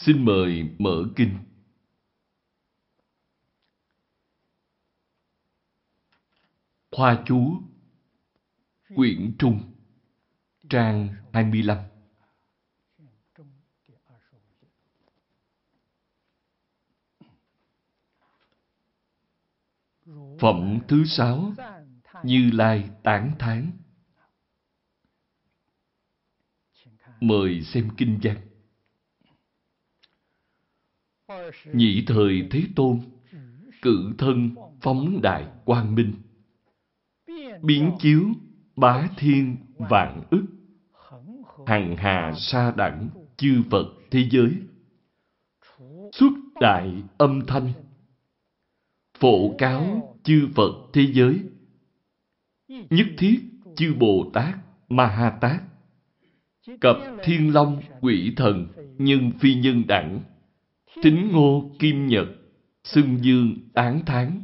Xin mời mở kinh. Khoa chú, Quyển Trung, Trang 25 Phẩm thứ sáu, Như Lai Tán Thán. Mời xem kinh văn. Nhị thời Thế Tôn Cự thân phóng đại quang minh, Biến chiếu bá thiên vạn ức, Hằng hà sa đẳng chư Phật thế giới, Xuất đại âm thanh, Phổ cáo chư Phật thế giới, Nhất thiết chư Bồ Tát Ma Ha Tát, Cập thiên long quỷ thần nhân phi nhân đẳng Thính ngô kim nhật, xưng dương tán thán,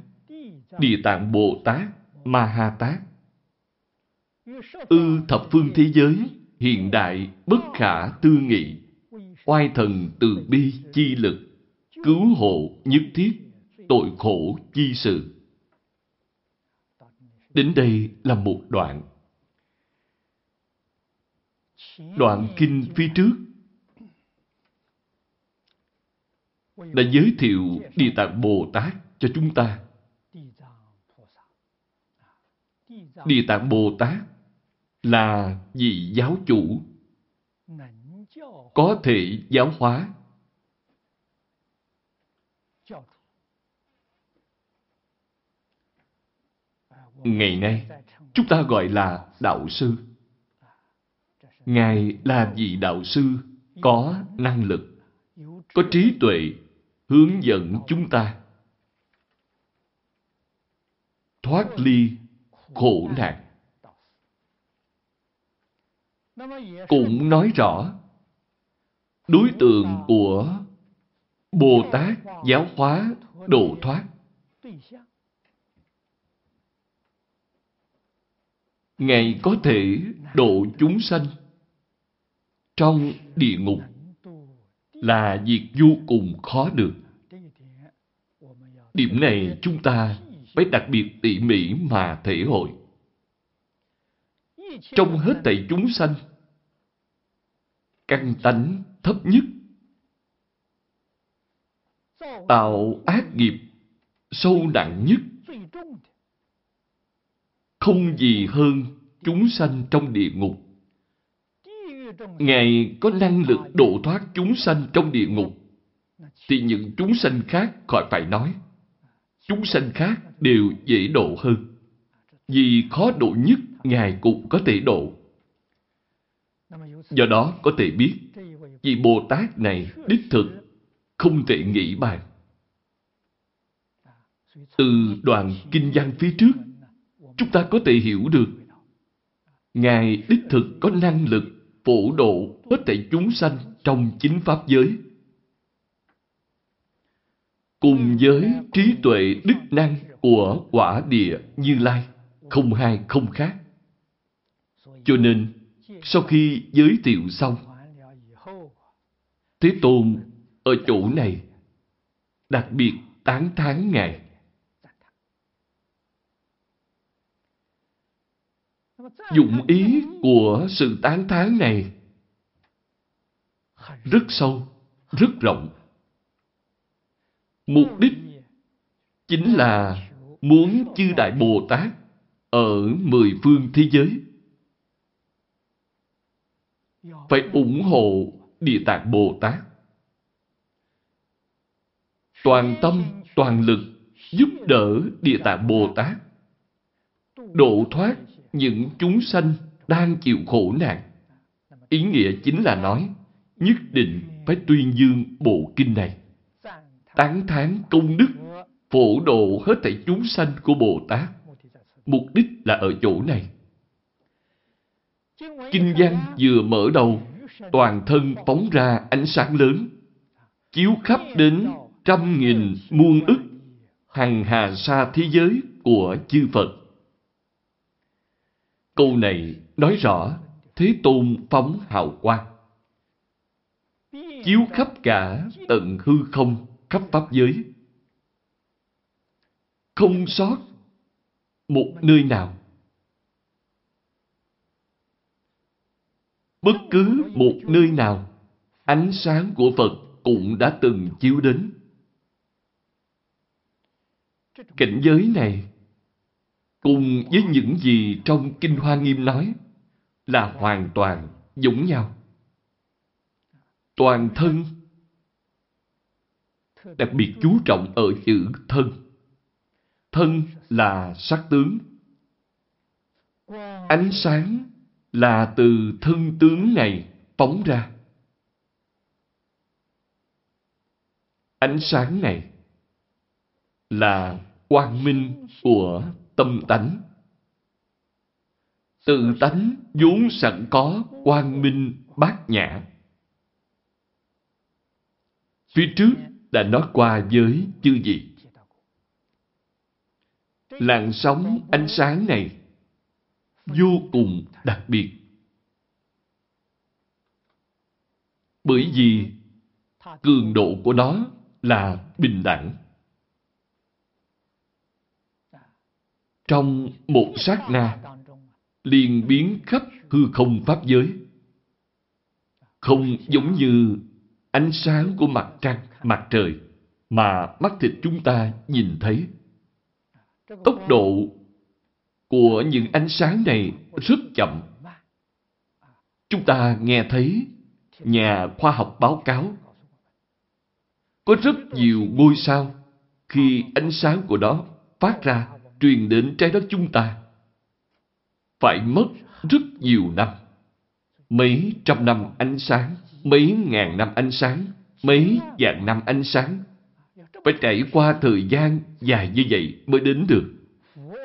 địa tạng Bồ Tát, Ma Ha Tát. Ư thập phương thế giới, hiện đại bất khả tư nghị, oai thần từ bi chi lực, cứu hộ nhất thiết, tội khổ chi sự. Đến đây là một đoạn. Đoạn kinh phía trước đã giới thiệu Địa Tạng Bồ Tát cho chúng ta. Địa Tạng Bồ Tát là vị giáo chủ có thể giáo hóa Ngày nay, chúng ta gọi là đạo sư. Ngài là vị đạo sư có năng lực, có trí tuệ hướng dẫn chúng ta thoát ly khổ nạn. Cũng nói rõ, đối tượng của Bồ Tát giáo hóa độ thoát. Ngài có thể độ chúng sanh trong địa ngục là việc vô cùng khó được. Điểm này chúng ta phải đặc biệt tỉ mỉ mà thể hội. Trong hết thảy chúng sanh, căn tánh thấp nhất, tạo ác nghiệp sâu nặng nhất, không gì hơn chúng sanh trong địa ngục. Ngài có năng lực độ thoát chúng sanh trong địa ngục, thì những chúng sanh khác khỏi phải nói. Chúng sanh khác đều dễ độ hơn. Vì khó độ nhất, Ngài cũng có thể độ. Do đó có thể biết, vì Bồ Tát này đích thực không thể nghĩ bàn. Từ đoạn kinh văn phía trước, chúng ta có thể hiểu được Ngài đích thực có năng lực phổ độ hết thảy chúng sanh trong chính pháp giới. Cùng với trí tuệ đức năng của quả địa Như Lai, không hai không khác. Cho nên, sau khi giới thiệu xong, Thế Tôn ở chỗ này đặc biệt tán thán Ngài. Dụng ý của sự tán thán này rất sâu, rất rộng. Mục đích chính là muốn chư Đại Bồ Tát ở mười phương thế giới phải ủng hộ Địa Tạng Bồ Tát. Toàn tâm, toàn lực giúp đỡ Địa Tạng Bồ Tát độ thoát những chúng sanh đang chịu khổ nạn. Ý nghĩa chính là nói, nhất định phải tuyên dương bộ kinh này. Tán thán công đức, phổ độ hết thảy chúng sanh của Bồ Tát. Mục đích là ở chỗ này. Kinh văn vừa mở đầu, toàn thân phóng ra ánh sáng lớn, chiếu khắp đến trăm nghìn muôn ức hằng hà sa thế giới của chư Phật. Câu này nói rõ Thế Tôn phóng hào quang. Chiếu khắp cả tận hư không, khắp Pháp giới. Không sót một nơi nào. Bất cứ một nơi nào, ánh sáng của Phật cũng đã từng chiếu đến. Cảnh giới này, cùng với những gì trong Kinh Hoa Nghiêm nói, là hoàn toàn giống nhau. Toàn thân đặc biệt chú trọng ở chữ thân. Thân là sắc tướng. Ánh sáng là từ thân tướng này phóng ra. Ánh sáng này là quang minh của tâm tánh. Tự tánh vốn sẵn có quang minh bát nhã. Phía trước đã nói qua với chư vị. Làn sóng ánh sáng này vô cùng đặc biệt. Bởi vì cường độ của nó là bình đẳng. Trong một sát na, liền biến khắp hư không pháp giới. Không giống như ánh sáng của mặt trăng, mặt trời mà mắt thịt chúng ta nhìn thấy. Tốc độ của những ánh sáng này rất chậm. Chúng ta nghe thấy nhà khoa học báo cáo có rất nhiều ngôi sao khi ánh sáng của nó phát ra truyền đến trái đất chúng ta phải mất rất nhiều năm. Mấy trăm năm ánh sáng, mấy ngàn năm ánh sáng, mấy vạn năm ánh sáng. Phải trải qua thời gian dài như vậy mới đến được.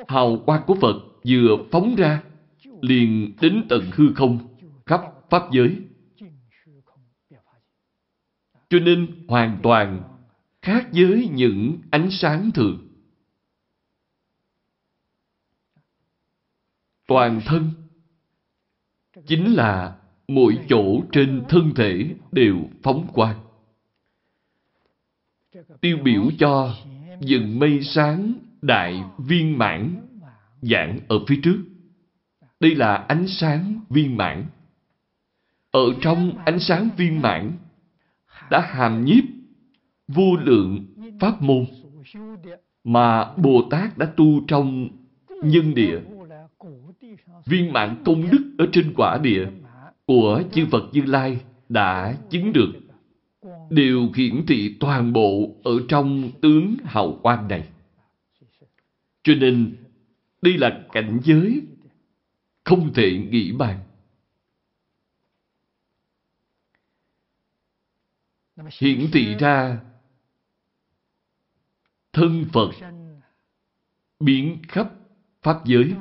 Hào quang của Phật vừa phóng ra, liền đến tận hư không, khắp Pháp giới. Cho nên hoàn toàn khác với những ánh sáng thường. Toàn thân chính là mỗi chỗ trên thân thể đều phóng quang. Tiêu biểu cho dừng mây sáng đại viên mãn dạng ở phía trước. Đây là ánh sáng viên mãn. Ở trong ánh sáng viên mãn đã hàm nhiếp vô lượng pháp môn mà Bồ Tát đã tu trong nhân địa viên mãn công đức ở trên quả địa của chư Phật Như Lai đã chứng được đều hiển thị toàn bộ ở trong tướng hào quang này. Cho nên, đây là cảnh giới không thể nghĩ bàn. Hiển thị ra thân Phật biến khắp Pháp giới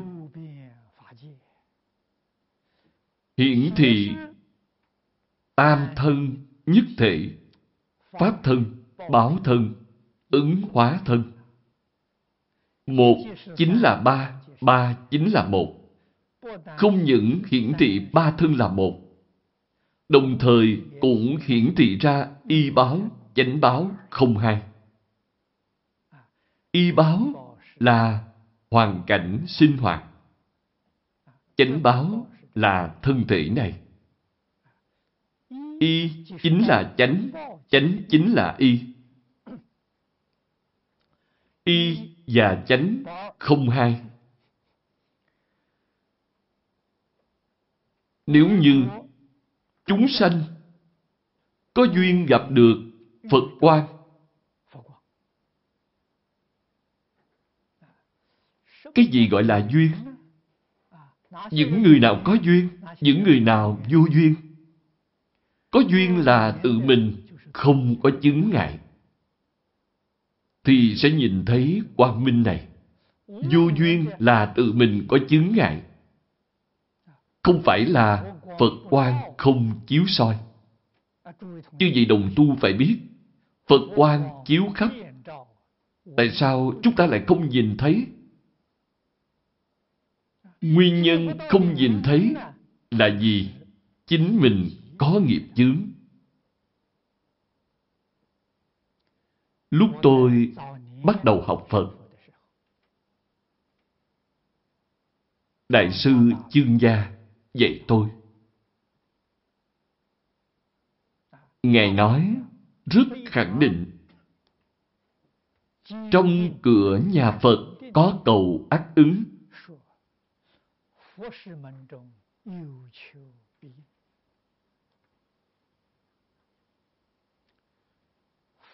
hiển thị tam thân nhất thể, pháp thân báo thân, ứng hóa thân. Một chính là ba ba chính là một. Không những hiển thị ba thân là một, đồng thời cũng hiển thị ra y báo, chánh báo không hai. Y báo là hoàn cảnh sinh hoạt, chánh báo là thân thể này. Y chính là chánh, chánh chính là y. Y và chánh không hai. Nếu như chúng sanh có duyên gặp được Phật quan, cái gì gọi là duyên? Những người nào có duyên, những người nào vô duyên. Có duyên là tự mình không có chứng ngại. Thì sẽ nhìn thấy quang minh này. Vô duyên là tự mình có chứng ngại. Không phải là Phật quang không chiếu soi. Chứ vậy đồng tu phải biết, Phật quang chiếu khắp. Tại sao chúng ta lại không nhìn thấy? Nguyên nhân không nhìn thấy là gì? Chính mình có nghiệp chướng. Lúc tôi bắt đầu học Phật, Đại sư Chương Gia dạy tôi. Ngài nói rất khẳng định. Trong cửa nhà Phật có cầu ác ứng.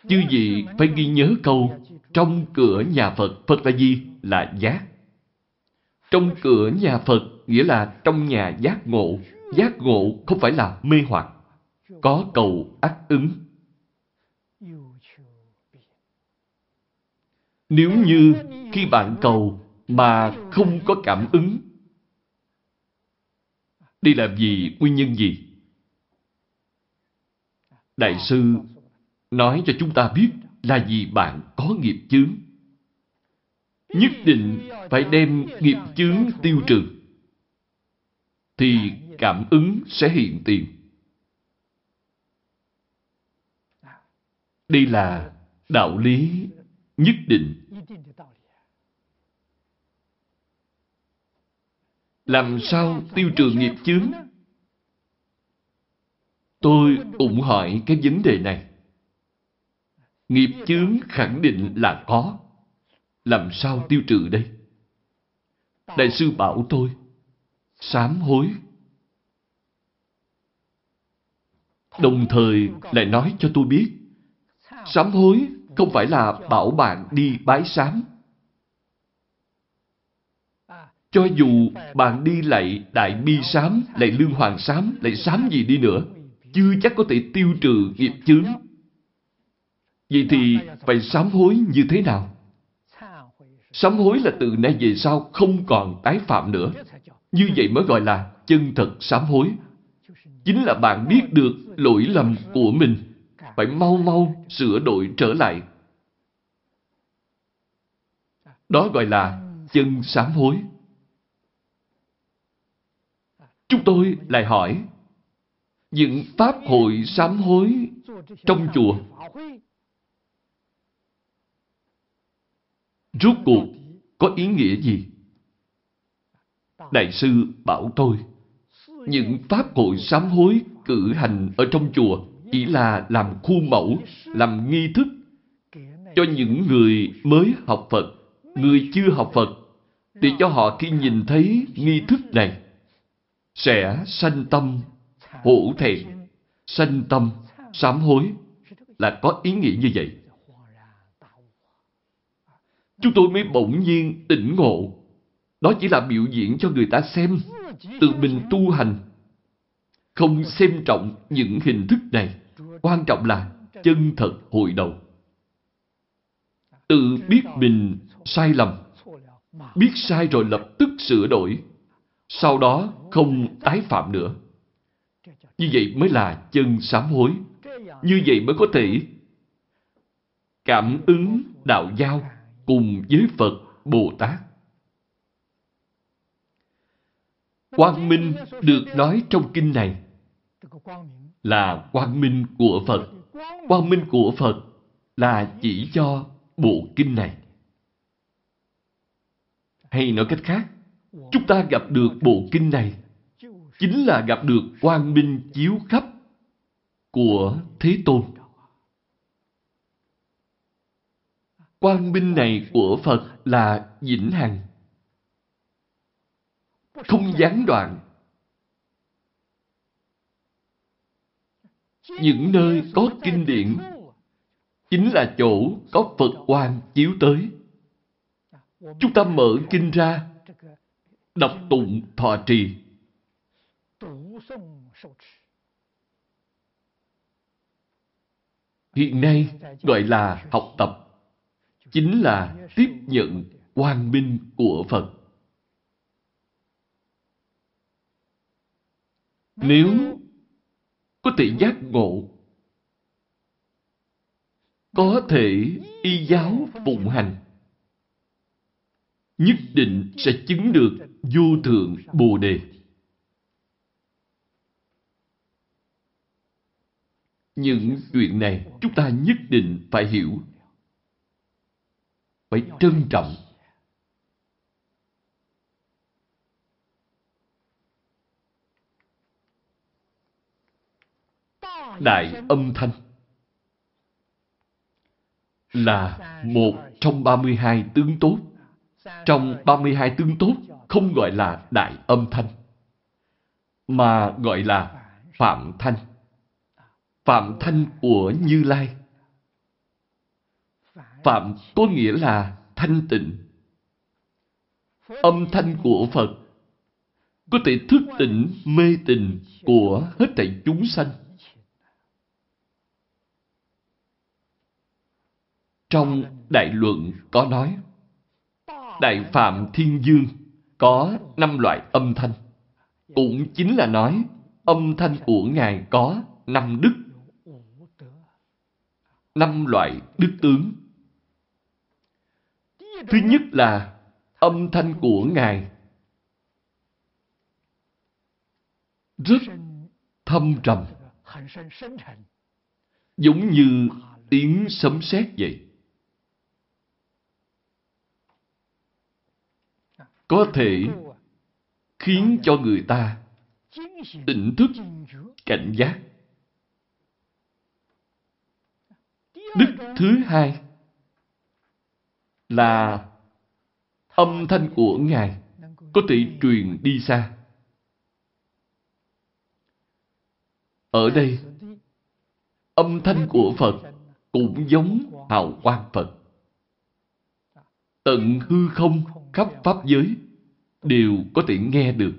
Chư vị phải ghi nhớ câu trong cửa nhà Phật. Phật là gì? Là giác. Trong cửa nhà Phật nghĩa là trong nhà giác ngộ. Giác ngộ không phải là mê hoặc. Có cầu ác ứng. Nếu như khi bạn cầu mà không có cảm ứng, đi làm gì, nguyên nhân gì? Đại sư nói cho chúng ta biết là vì bạn có nghiệp chướng. Nhất định phải đem nghiệp chướng tiêu trừ. Thì cảm ứng sẽ hiện tiền. Đây là đạo lý nhất định. Làm sao tiêu trừ nghiệp chướng? Tôi cũng hỏi cái vấn đề này. Nghiệp chướng khẳng định là có. Làm sao tiêu trừ đây? Đại sư bảo tôi, sám hối. Đồng thời lại nói cho tôi biết, sám hối không phải là bảo bạn đi bái sám. Cho dù bạn đi lại đại bi sám, lại lương hoàng sám, lại sám gì đi nữa, chưa chắc có thể tiêu trừ nghiệp chướng. Vậy thì phải sám hối như thế nào? Sám hối là từ nay về sau không còn tái phạm nữa. Như vậy mới gọi là chân thật sám hối. Chính là bạn biết được lỗi lầm của mình, phải mau mau sửa đổi trở lại. Đó gọi là chân sám hối. Chúng tôi lại hỏi, những pháp hội sám hối trong chùa Rốt cuộc có ý nghĩa gì? Đại sư bảo tôi, những pháp hội sám hối cử hành ở trong chùa chỉ là làm khuôn mẫu, làm nghi thức cho những người mới học Phật, người chưa học Phật, để cho họ khi nhìn thấy nghi thức này, sẽ sanh tâm, hổ thẹn, sanh tâm, sám hối, là có ý nghĩa như vậy chúng tôi mới bỗng nhiên tỉnh ngộ. Đó chỉ là biểu diễn cho người ta xem, tự mình tu hành. Không xem trọng những hình thức này, quan trọng là chân thật hồi đầu. Tự biết mình sai lầm, biết sai rồi lập tức sửa đổi, sau đó không tái phạm nữa. Như vậy mới là chân sám hối. Như vậy mới có thể cảm ứng đạo giao cùng với Phật Bồ Tát. Quang minh được nói trong kinh này là quang minh của Phật. Quang minh của Phật là chỉ cho bộ kinh này. Hay nói cách khác, chúng ta gặp được bộ kinh này chính là gặp được quang minh chiếu khắp của Thế Tôn. Quang minh này của Phật là vĩnh hằng. Không gián đoạn. Những nơi có kinh điển chính là chỗ có Phật quang chiếu tới. Chúng ta mở kinh ra, đọc tụng thọ trì. hiện nay gọi là học tập, chính là tiếp nhận quang minh của Phật. Nếu có thể giác ngộ, có thể y giáo phụng hành, nhất định sẽ chứng được vô thượng Bồ Đề. Những chuyện này chúng ta nhất định phải hiểu. Phải trân trọng. Đại âm thanh là một trong 32 tướng tốt. Trong 32 tướng tốt không gọi là đại âm thanh, mà gọi là phạm thanh. Phạm thanh của Như Lai. Phạm có nghĩa là thanh tịnh. Âm thanh của Phật có thể thức tỉnh mê tình của hết thảy chúng sanh. Trong Đại Luận có nói, Đại Phạm Thiên Dương có năm loại âm thanh. Cũng chính là nói, âm thanh của Ngài có năm đức. Năm loại đức tướng. Thứ nhất là âm thanh của Ngài rất thâm trầm, giống như tiếng sấm sét vậy. Có thể khiến cho người ta tỉnh thức, cảnh giác. Đức thứ hai là âm thanh của Ngài có thể truyền đi xa. Ở đây, âm thanh của Phật cũng giống hào quang Phật. Tận hư không khắp Pháp giới đều có thể nghe được.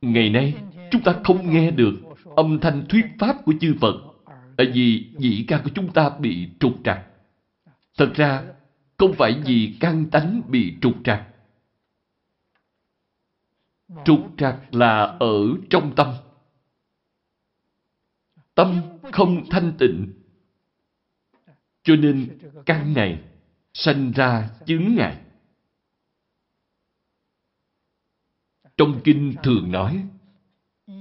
Ngày nay, chúng ta không nghe được âm thanh thuyết pháp của chư Phật tại vì dĩ căn của chúng ta bị trục trặc. Thật ra, không phải vì căn tánh bị trục trặc. Trục trặc là ở trong tâm. Tâm không thanh tịnh cho nên căn này sanh ra chứng ngại. Trong kinh thường nói,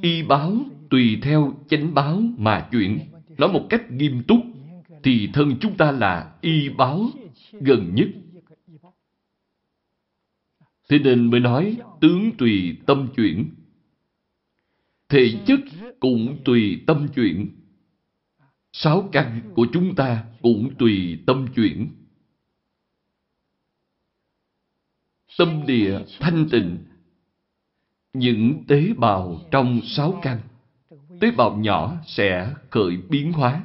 y báo tùy theo chánh báo mà chuyển. Nói một cách nghiêm túc, thì thân chúng ta là y báo gần nhất. Thế nên mới nói tướng tùy tâm chuyển. Thể chất cũng tùy tâm chuyển. Sáu căn của chúng ta cũng tùy tâm chuyển. Tâm địa thanh tịnh. Những tế bào trong sáu căn, tế bào nhỏ sẽ khởi biến hóa.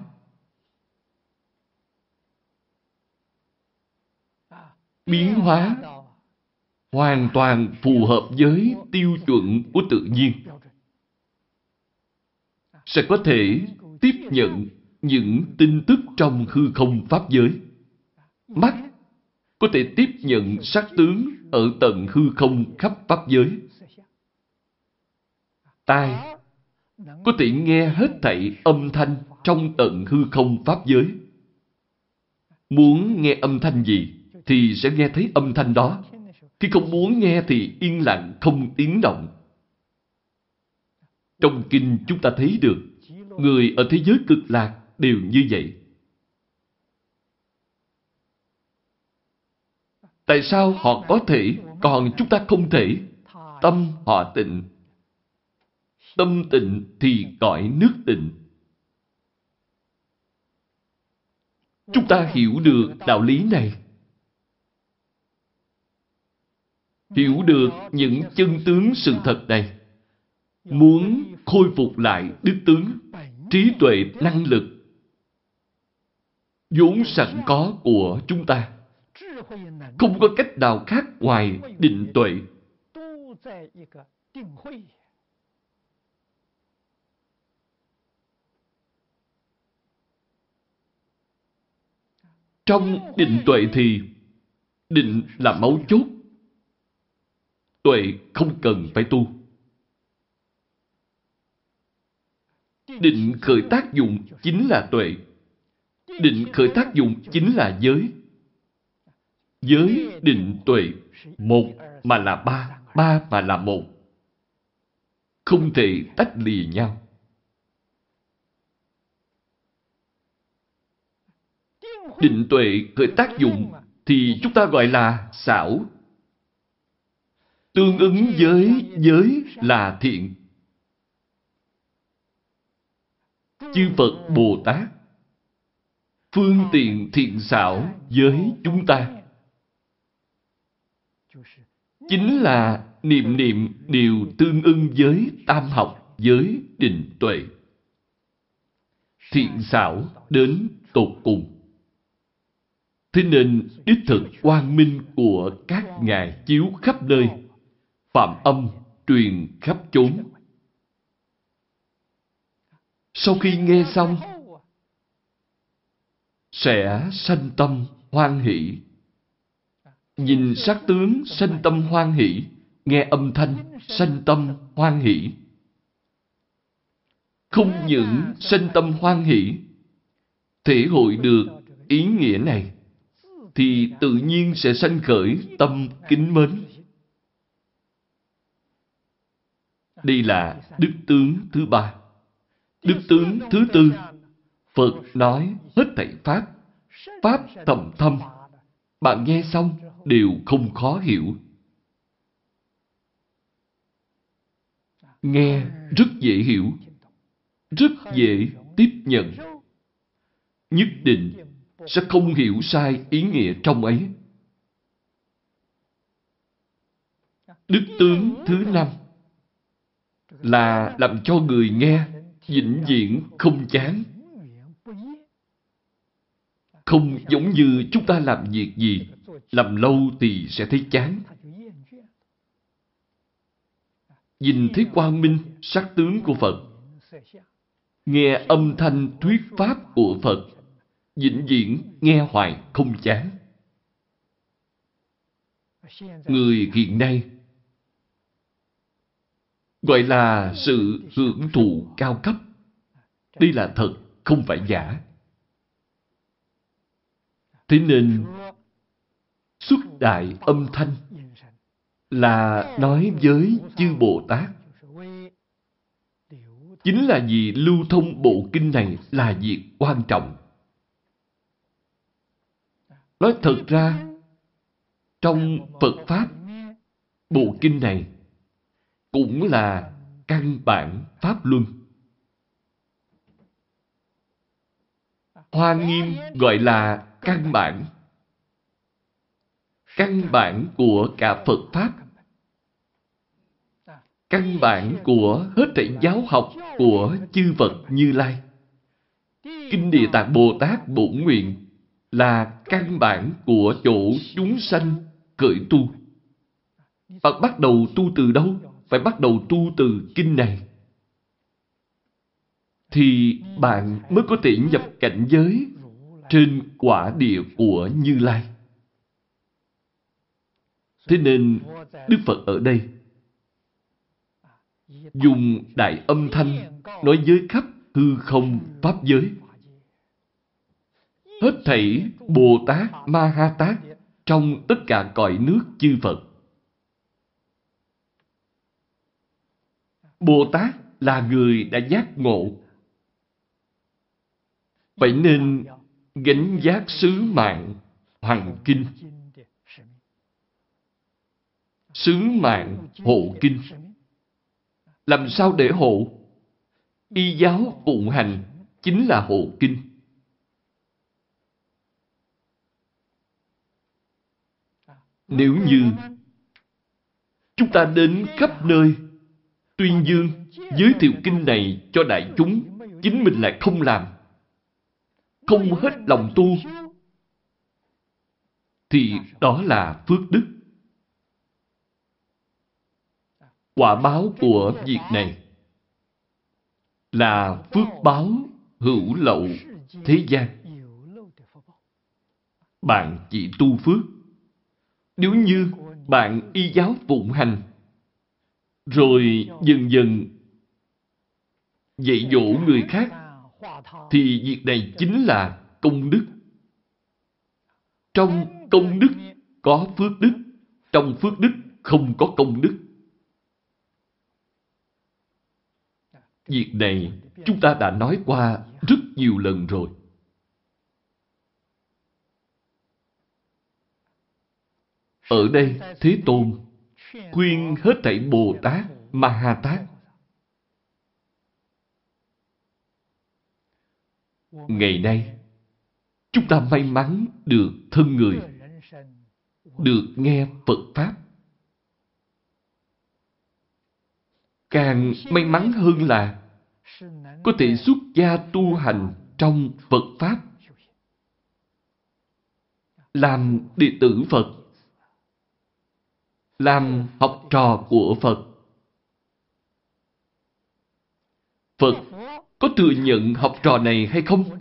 Biến hóa hoàn toàn phù hợp với tiêu chuẩn của tự nhiên. Sẽ có thể tiếp nhận những tin tức trong hư không pháp giới. Mắt có thể tiếp nhận sắc tướng ở tận hư không khắp pháp giới. Tai có thể nghe hết thảy âm thanh trong tận hư không pháp giới. Muốn nghe âm thanh gì thì sẽ nghe thấy âm thanh đó. Khi không muốn nghe thì yên lặng, không tiếng động. Trong kinh chúng ta thấy được, người ở thế giới cực lạc đều như vậy. Tại sao họ có thể, còn chúng ta không thể? Tâm họ tịnh. Tâm tịnh thì cõi nước tịnh. Chúng ta hiểu được đạo lý này. Hiểu được những chân tướng sự thật này. Muốn khôi phục lại đức tướng, trí tuệ, năng lực vốn sẵn có của chúng ta không có cách nào khác ngoài định tuệ. Trong định tuệ thì định là máu chốt. Tuệ không cần phải tu. Định khởi tác dụng chính là tuệ. Định khởi tác dụng chính là giới. Giới định tuệ, một mà là ba, ba mà là một. Không thể tách lìa nhau. Định tuệ khởi tác dụng thì chúng ta gọi là xảo. Tương ứng với giới là thiện. Chư Phật Bồ Tát phương tiện thiện xảo với chúng ta chính là niệm niệm đều tương ưng với tam học, với định tuệ. Thiện xảo đến tột cùng. Thế nên đích thực quang minh của các ngài chiếu khắp nơi, phạm âm truyền khắp chốn. Sau khi nghe xong, sẽ sanh tâm hoan hỷ. Nhìn sắc tướng sanh tâm hoan hỷ, nghe âm thanh sanh tâm hoan hỷ. Không những sanh tâm hoan hỷ, thể hội được ý nghĩa này, thì tự nhiên sẽ sanh khởi tâm kính mến. Đây là đức tướng thứ ba. Đức tướng thứ tư Phật nói hết thảy Pháp, Pháp tầm thâm. Bạn nghe xong đều không khó hiểu. Nghe rất dễ hiểu, rất dễ tiếp nhận. Nhất định sẽ không hiểu sai ý nghĩa trong ấy. Đức tướng thứ năm là làm cho người nghe vĩnh viễn không chán. Không giống như chúng ta làm việc gì, làm lâu thì sẽ thấy chán. Nhìn thấy quang minh, sắc tướng của Phật, nghe âm thanh thuyết pháp của Phật, vĩnh viễn nghe hoài không chán. Người hiện nay gọi là sự hưởng thụ cao cấp. Đây là thật, không phải giả. Thế nên, xuất đại âm thanh là nói với chư Bồ Tát. Chính là vì lưu thông bộ kinh này là việc quan trọng. Nói thật ra, trong Phật Pháp, bộ kinh này cũng là căn bản Pháp Luân. Hoa Nghiêm gọi là căn bản. Căn bản của cả Phật Pháp. Căn bản của hết thảy giáo học của chư Phật Như Lai. Kinh Địa Tạng Bồ Tát Bổn Nguyện là căn bản của chỗ chúng sanh cởi tu. Bạn bắt đầu tu từ đâu? Phải bắt đầu tu từ kinh này. Thì bạn mới có thể nhập cảnh giới trên quả địa của Như Lai. Thế nên, Đức Phật ở đây dùng đại âm thanh nói với khắp hư không pháp giới. Hết thảy Bồ Tát Ma Ha Tát trong tất cả cõi nước chư Phật. Bồ Tát là người đã giác ngộ. Vậy nên gánh giác sứ mạng hoàng kinh sứ mạng hộ kinh. Làm sao để hộ? Y giáo phụng hành chính là hộ kinh. Nếu như chúng ta đến khắp nơi tuyên dương giới thiệu kinh này cho đại chúng chính mình lại không làm không hết lòng tu, thì đó là phước đức. Quả báo của việc này là phước báo hữu lậu thế gian. bạn chỉ tu phước. Nếu như bạn y giáo phụng hành, rồi dần dần dạy dỗ người khác, thì việc này chính là công đức. Trong công đức có phước đức, trong phước đức không có công đức. Việc này chúng ta đã nói qua rất nhiều lần rồi. Ở đây, Thế Tôn khuyên hết thảy Bồ Tát, Ma Ha Tát. Ngày nay, chúng ta may mắn được thân người, được nghe Phật Pháp. Càng may mắn hơn là có thể xuất gia tu hành trong Phật Pháp. Làm đệ tử Phật. Làm học trò của Phật. Phật có thừa nhận học trò này hay không?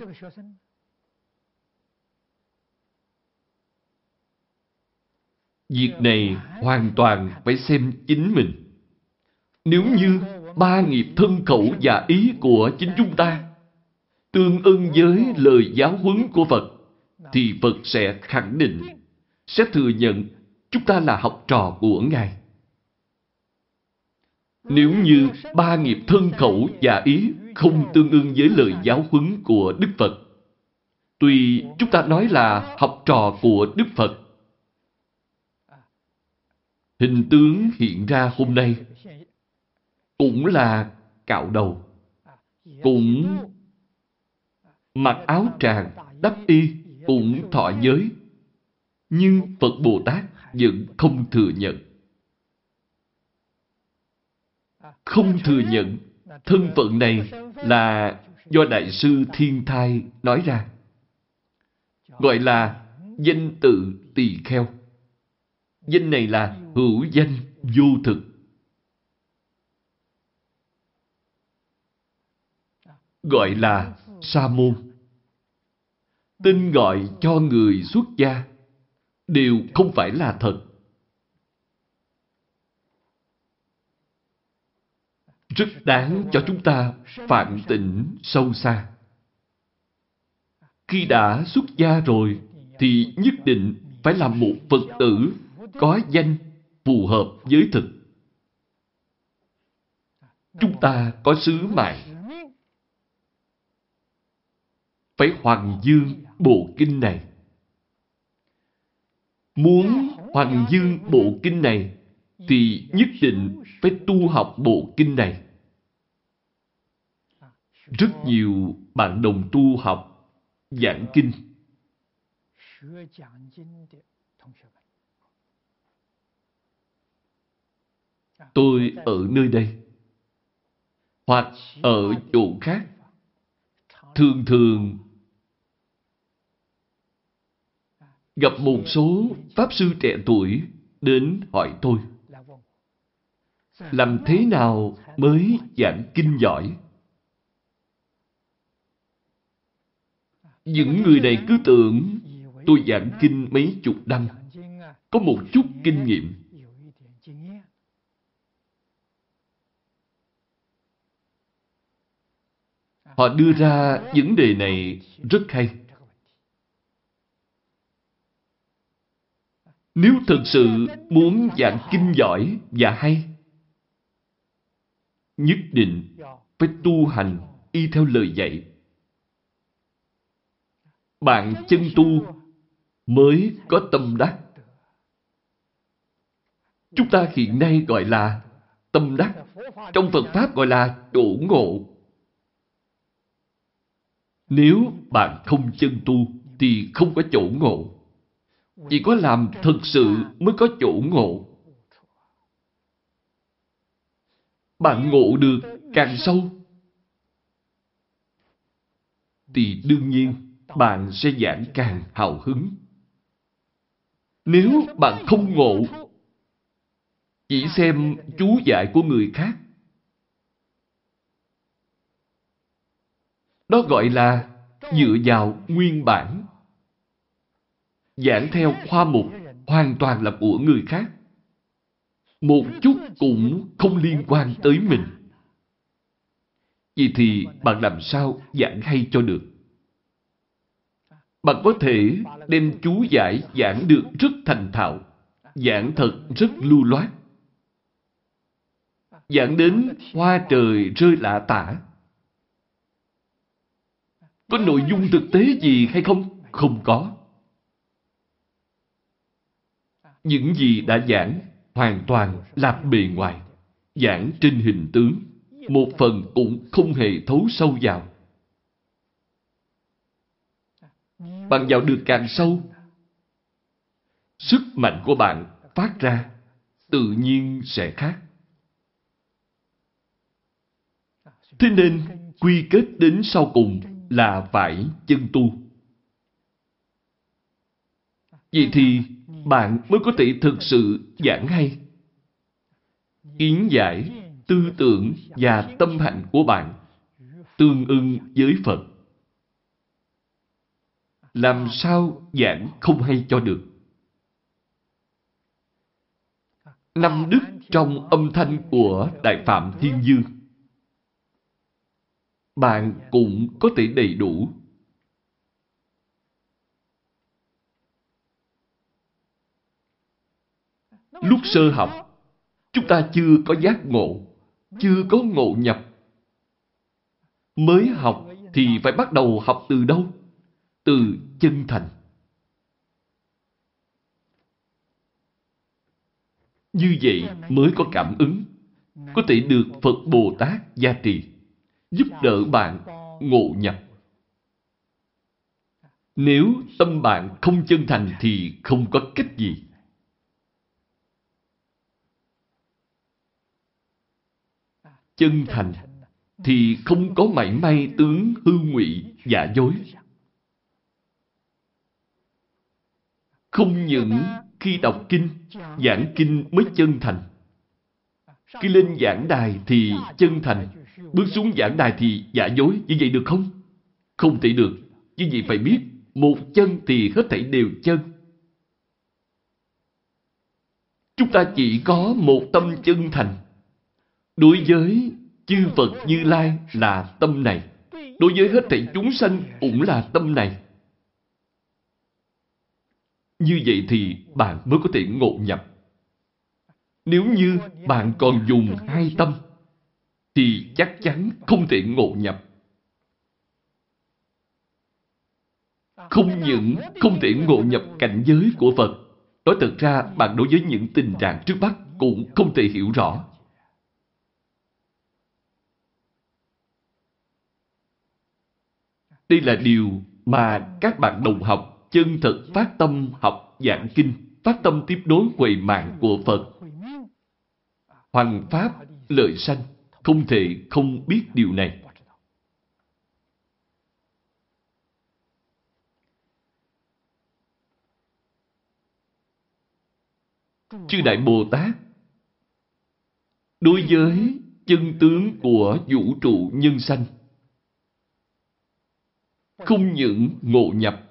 Việc này hoàn toàn phải xem chính mình. Nếu như ba nghiệp thân khẩu và ý của chính chúng ta tương ưng với lời giáo huấn của Phật, thì Phật sẽ khẳng định, sẽ thừa nhận chúng ta là học trò của Ngài. Nếu như ba nghiệp thân khẩu và ý không tương ưng với lời giáo huấn của Đức Phật, tuy chúng ta nói là học trò của Đức Phật, hình tướng hiện ra hôm nay cũng là cạo đầu, cũng mặc áo tràng, đắp y, cũng thọ giới. Nhưng Phật Bồ Tát vẫn không thừa nhận. Không thừa nhận thân phận này là do Đại sư Thiên Thai nói ra. Gọi là danh tự tỳ kheo. Danh này là hữu danh vô thực. Gọi là sa môn. Tên gọi cho người xuất gia đều không phải là thật. Rất đáng cho chúng ta phản tỉnh sâu xa. Khi đã xuất gia rồi, thì nhất định phải làm một Phật tử có danh phù hợp với thực. Chúng ta có sứ mạng phải hoàng dương bộ kinh này. Muốn hoàng dương bộ kinh này thì nhất định phải tu học bộ kinh này. Rất nhiều bạn đồng tu học giảng kinh. Tôi ở nơi đây, hoặc ở chỗ khác thường thường gặp một số Pháp Sư trẻ tuổi đến hỏi tôi. Làm thế nào mới giảng kinh giỏi? Những người này cứ tưởng tôi giảng kinh mấy chục năm, có một chút kinh nghiệm. Họ đưa ra vấn đề này rất hay. Nếu thực sự muốn giảng kinh giỏi và hay, nhất định phải tu hành y theo lời dạy. Bạn chân tu mới có tâm đắc. Chúng ta hiện nay gọi là tâm đắc. Trong Phật Pháp gọi là chỗ ngộ. Nếu bạn không chân tu thì không có chỗ ngộ. Chỉ có làm thực sự mới có chỗ ngộ. Bạn ngộ được càng sâu, thì đương nhiên bạn sẽ giảng càng hào hứng. Nếu bạn không ngộ, chỉ xem chú dạy của người khác, đó gọi là dựa vào nguyên bản giảng theo khoa mục hoàn toàn là của người khác. Một chút cũng không liên quan tới mình. Vậy thì bạn làm sao giảng hay cho được? Bạn có thể đem chú giải giảng được rất thành thạo, giảng thật rất lưu loát. Giảng đến hoa trời rơi lạ tả. Có nội dung thực tế gì hay không? Không có. Những gì đã giảng hoàn toàn là bề ngoài, giảng trên hình tướng, một phần cũng không hề thấu sâu vào. Bạn vào được càng sâu, sức mạnh của bạn phát ra tự nhiên sẽ khác. Thế nên, quy kết đến sau cùng là phải chân tu. Vậy thì bạn mới có thể thực sự giảng hay. Kiến giải, tư tưởng và tâm hạnh của bạn tương ưng với Phật. Làm sao giảng không hay cho được? Năm đức trong âm thanh của Đại Phạm Thiên Dương bạn cũng có thể đầy đủ. Lúc sơ học, chúng ta chưa có giác ngộ, chưa có ngộ nhập. Mới học thì phải bắt đầu học từ đâu? Từ chân thành. Như vậy mới có cảm ứng, có thể được Phật Bồ Tát gia trì giúp đỡ bạn ngộ nhập. Nếu tâm bạn không chân thành thì không có cách gì. Chân thành thì không có mảy may tướng hư ngụy giả dối. Không những khi đọc kinh, giảng kinh mới chân thành. Khi lên giảng đài thì chân thành Bước xuống giảng đài thì giả dối, như vậy được không? Không thể được. Như vậy phải biết, một chân thì hết thảy đều chân. Chúng ta chỉ có một tâm chân thành. Đối với chư Phật Như Lai là tâm này. Đối với hết thảy chúng sanh cũng là tâm này. Như vậy thì bạn mới có thể ngộ nhập. Nếu như bạn còn dùng hai tâm, thì chắc chắn không thể ngộ nhập. Không những không thể ngộ nhập cảnh giới của Phật, nói thật ra bạn đối với những tình trạng trước mắt cũng không thể hiểu rõ. Đây là điều mà các bạn đồng học chân thật phát tâm học giảng kinh, phát tâm tiếp đối quầy mạng của Phật. Hoàng Pháp, lợi sanh không thể không biết điều này. Chư Đại Bồ Tát đối với chân tướng của vũ trụ nhân sanh không những ngộ nhập.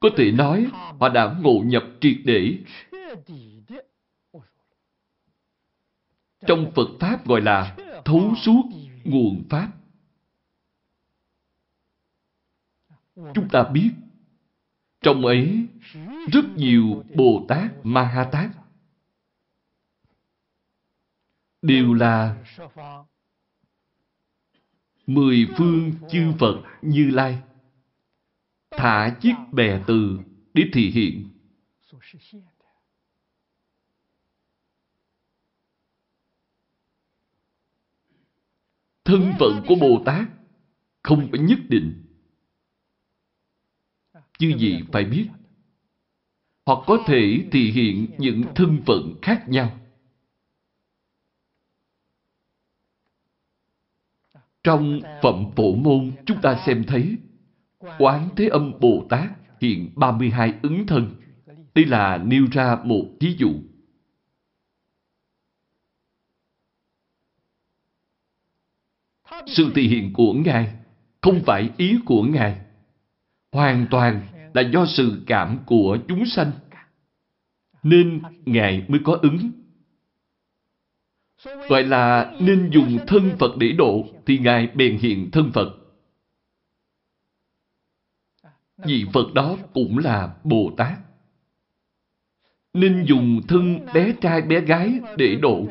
Có thể nói họ đã ngộ nhập triệt để. Trong Phật Pháp gọi là thấu suốt nguồn Pháp. Chúng ta biết, trong ấy rất nhiều Bồ Tát Ma Ha Tát đều là mười phương chư Phật Như Lai thả chiếc bè từ để thị hiện thân phận của Bồ Tát không phải nhất định. Chứ gì phải biết. Hoặc có thể thị hiện những thân phận khác nhau. Trong Phẩm Phổ Môn, chúng ta xem thấy Quán Thế Âm Bồ Tát hiện 32 ứng thân. Đây là nêu ra một ví dụ. Sự thị hiện của Ngài không phải ý của Ngài. hoàn toàn là do sự cảm của chúng sanh. Nên Ngài mới có ứng. Gọi là nên dùng thân Phật để độ, thì Ngài bèn hiện thân Phật. vì Phật đó cũng là Bồ Tát. Nên dùng thân bé trai bé gái để độ,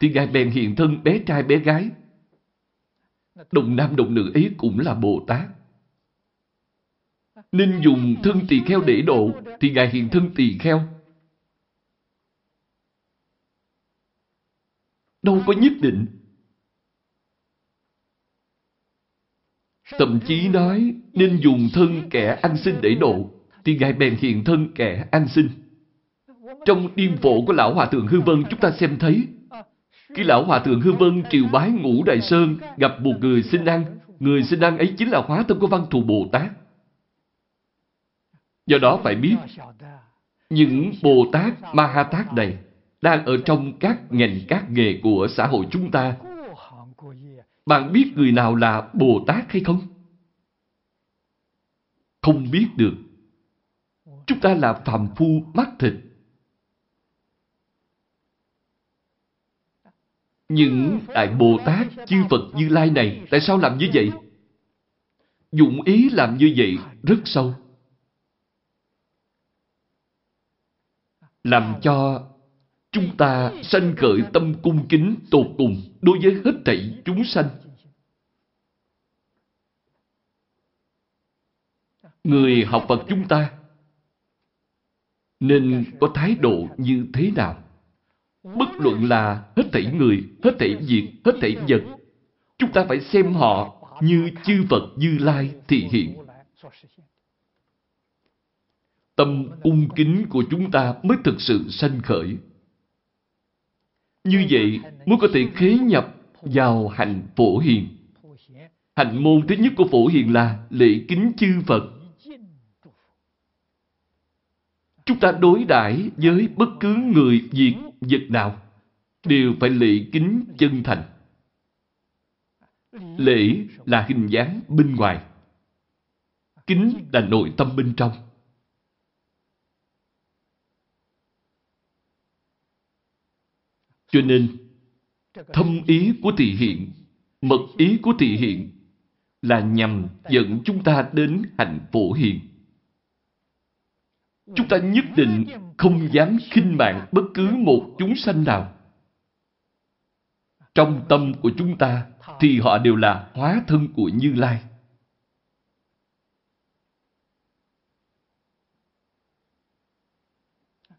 thì Ngài bèn hiện thân bé trai bé gái. Đồng nam đồng nữ ấy cũng là Bồ Tát. Nên dùng thân tỳ kheo để độ, thì Ngài hiện thân tỳ kheo. Đâu có nhất định. Thậm chí nói nên dùng thân kẻ ăn xin để độ, thì Ngài bèn hiện thân kẻ ăn xin. Trong điên phổ của Lão Hòa Thượng Hư Vân chúng ta xem thấy, khi Lão Hòa Thượng Hư Vân triều bái ngũ Đại Sơn gặp một người xin ăn, người xin ăn ấy chính là hóa thân của Văn Thù Bồ Tát. Do đó phải biết, những Bồ Tát Ma Ha Tát này đang ở trong các ngành các nghề của xã hội chúng ta. Bạn biết người nào là Bồ Tát hay không? Không biết được. Chúng ta là phàm phu mắt thịt. Những Đại Bồ Tát, chư Phật Như Lai này, tại sao làm như vậy? Dụng ý làm như vậy rất sâu. Làm cho chúng ta sanh khởi tâm cung kính tột cùng đối với hết thảy chúng sanh. Người học Phật chúng ta nên có thái độ như thế nào? Bất luận là hết thảy người, hết thảy việc, hết thảy vật. Chúng ta phải xem họ như chư Phật Như Lai thị hiện. Tâm cung kính của chúng ta mới thực sự sanh khởi. Như vậy mới có thể khế nhập vào hành phổ hiền. hành môn thứ nhất của phổ hiền là lễ kính chư Phật. Chúng ta đối đãi với bất cứ người, việc, vật nào đều phải lễ kính chân thành. Lễ là hình dáng bên ngoài. Kính là nội tâm bên trong. Cho nên, thâm ý của thị hiện, mật ý của thị hiện là nhằm dẫn chúng ta đến hạnh phổ hiền. Chúng ta nhất định không dám khinh mạng bất cứ một chúng sanh nào. Trong tâm của chúng ta thì họ đều là hóa thân của Như Lai.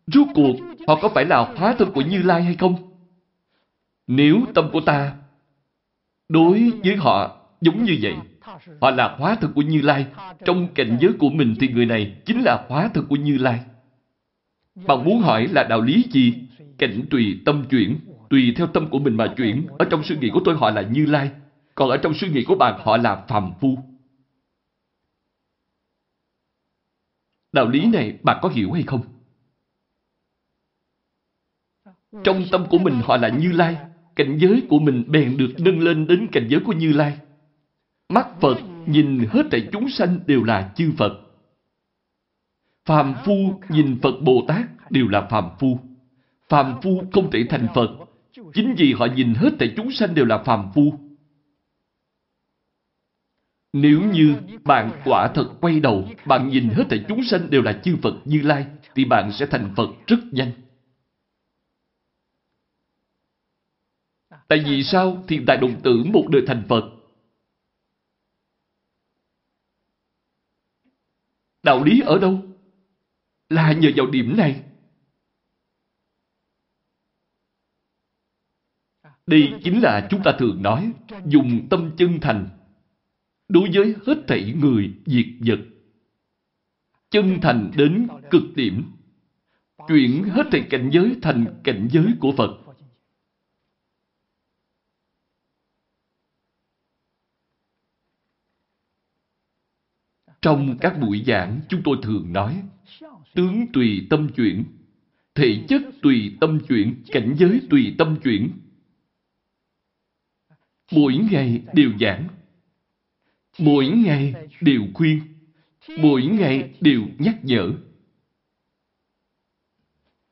Rốt cuộc, họ có phải là hóa thân của Như Lai hay không? Nếu tâm của ta đối với họ giống như vậy, họ là hóa thực của Như Lai. Trong cảnh giới của mình thì người này chính là hóa thực của Như Lai. Bạn muốn hỏi là đạo lý gì? Cảnh tùy tâm chuyển, tùy theo tâm của mình mà chuyển. Ở trong suy nghĩ của tôi họ là Như Lai, còn ở trong suy nghĩ của bạn họ là phàm phu. Đạo lý này bạn có hiểu hay không? Trong tâm của mình họ là Như Lai, cảnh giới của mình bèn được nâng lên đến cảnh giới của Như Lai. Mắt Phật nhìn hết thảy chúng sanh đều là chư Phật. Phàm phu nhìn Phật Bồ Tát đều là phàm phu. Phàm phu không thể thành Phật, chính vì họ nhìn hết thảy chúng sanh đều là phàm phu. Nếu như bạn quả thật quay đầu, bạn nhìn hết thảy chúng sanh đều là chư Phật Như Lai, thì bạn sẽ thành Phật rất nhanh. Tại vì sao thiền tài đồng tử một đời thành Phật? Đạo lý ở đâu? Là nhờ vào điểm này. Đây chính là chúng ta thường nói dùng tâm chân thành đối với hết thảy người, việc vật. Chân thành đến cực điểm, chuyển hết thảy cảnh giới thành cảnh giới của Phật. Trong các buổi giảng, chúng tôi thường nói, tướng tùy tâm chuyển, thể chất tùy tâm chuyển, cảnh giới tùy tâm chuyển. Mỗi ngày đều giảng, mỗi ngày đều khuyên, mỗi ngày đều nhắc nhở.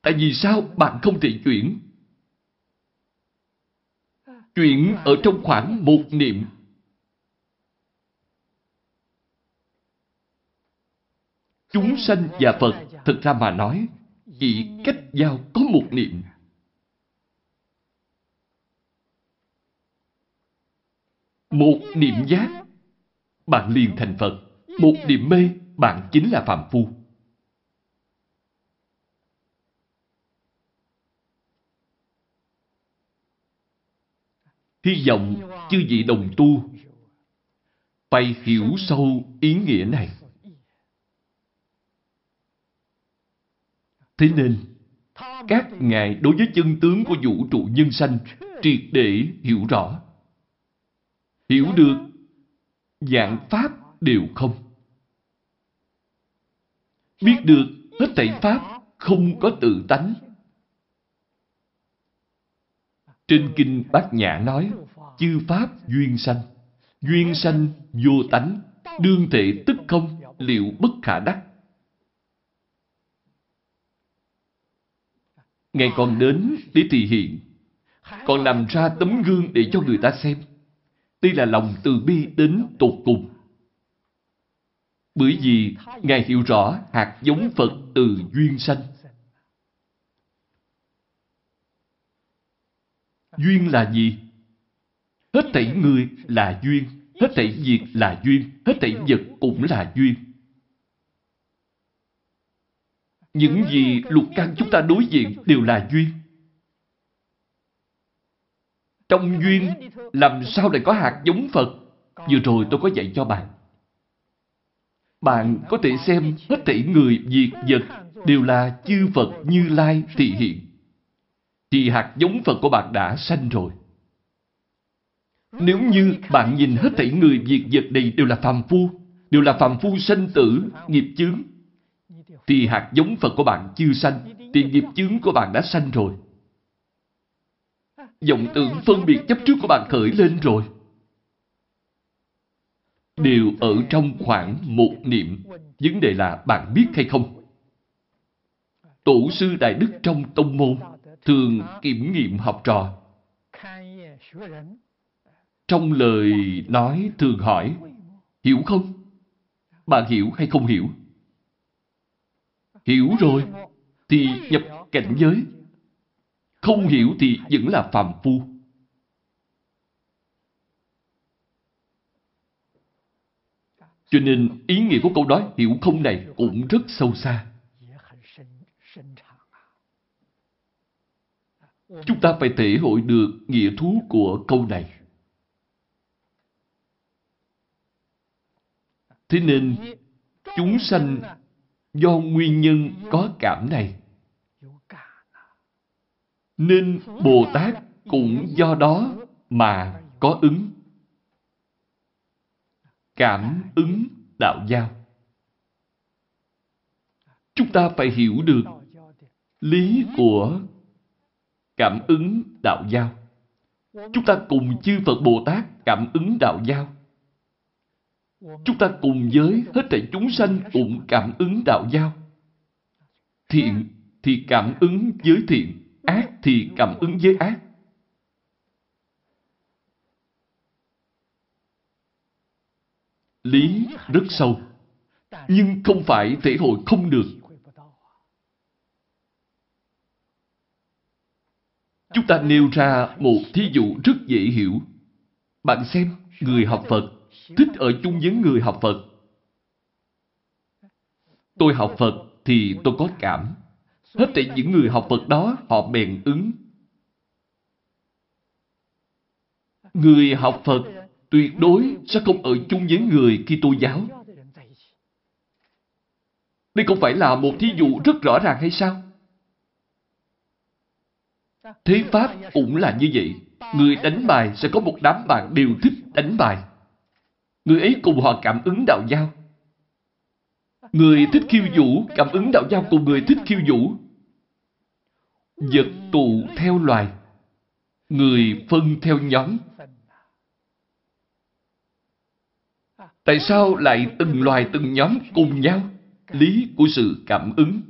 Tại vì sao bạn không thể chuyển? Chuyển ở trong khoảng một niệm. Chúng sanh và Phật thực ra mà nói chỉ cách giao có một niệm. Một niệm giác, bạn liền thành Phật. Một niệm mê, bạn chính là phạm phu. Hy vọng chư vị đồng tu phải hiểu sâu ý nghĩa này. Thế nên, các ngài đối với chân tướng của vũ trụ nhân sanh triệt để hiểu rõ. Hiểu được dạng pháp đều không. Biết được hết thảy pháp không có tự tánh. Trên Kinh Bát Nhã nói, chư pháp duyên sanh. Duyên sanh vô tánh, đương thể tức không, liệu bất khả đắc. Ngài còn đến để thị hiện, còn làm ra tấm gương để cho người ta xem. Đây là lòng từ bi đến tột cùng. Bởi vì Ngài hiểu rõ hạt giống Phật từ duyên sanh. Duyên là gì? Hết thảy người là duyên, hết thảy việc là duyên, hết thảy vật cũng là duyên. Những gì lục căn chúng ta đối diện đều là duyên. Trong duyên, làm sao lại có hạt giống Phật? Vừa rồi tôi có dạy cho bạn. Bạn có thể xem hết thảy người, việc, vật đều là chư Phật Như Lai thị hiện. Thì hạt giống Phật của bạn đã sanh rồi. Nếu như bạn nhìn hết thảy người, việc, vật này đều là phàm phu, đều là phàm phu sanh tử, nghiệp chướng, thì hạt giống Phật của bạn chưa sanh, thì nghiệp chướng của bạn đã sanh rồi. vọng tưởng phân biệt chấp trước của bạn khởi lên rồi. Đều ở trong khoảng một niệm. Vấn đề là bạn biết hay không? Tổ sư Đại Đức trong tông môn thường kiểm nghiệm học trò. Trong lời nói thường hỏi, hiểu không? Bạn hiểu hay không hiểu? Hiểu rồi thì nhập cảnh giới. Không hiểu thì vẫn là phàm phu. Cho nên ý nghĩa của câu nói hiểu không này cũng rất sâu xa. Chúng ta phải thể hội được nghĩa thú của câu này. Thế nên, chúng sanh do nguyên nhân có cảm này. Nên Bồ Tát cũng do đó mà có ứng. Cảm ứng đạo giao. Chúng ta phải hiểu được lý của cảm ứng đạo giao. Chúng ta cùng chư Phật Bồ Tát cảm ứng đạo giao. Chúng ta cùng với hết thảy chúng sanh cũng cảm ứng đạo giao. Thiện thì cảm ứng với thiện, ác thì cảm ứng với ác. Lý rất sâu, nhưng không phải thể hội không được. Chúng ta nêu ra một thí dụ rất dễ hiểu. Bạn xem, người học Phật thích ở chung với người học Phật. Tôi học Phật thì tôi có cảm. Hết thảy những người học Phật đó, họ bèn ứng. Người học Phật tuyệt đối sẽ không ở chung với người khi tôi giáo. Đây không phải là một thí dụ rất rõ ràng hay sao? Thế Pháp cũng là như vậy. Người đánh bài sẽ có một đám bạn đều thích đánh bài. Người ấy cùng họ cảm ứng đạo giao. Người thích khiêu vũ cảm ứng đạo giao cùng người thích khiêu vũ. Vật tụ theo loài. Người phân theo nhóm. Tại sao lại từng loài từng nhóm cùng nhau? Lý của sự cảm ứng.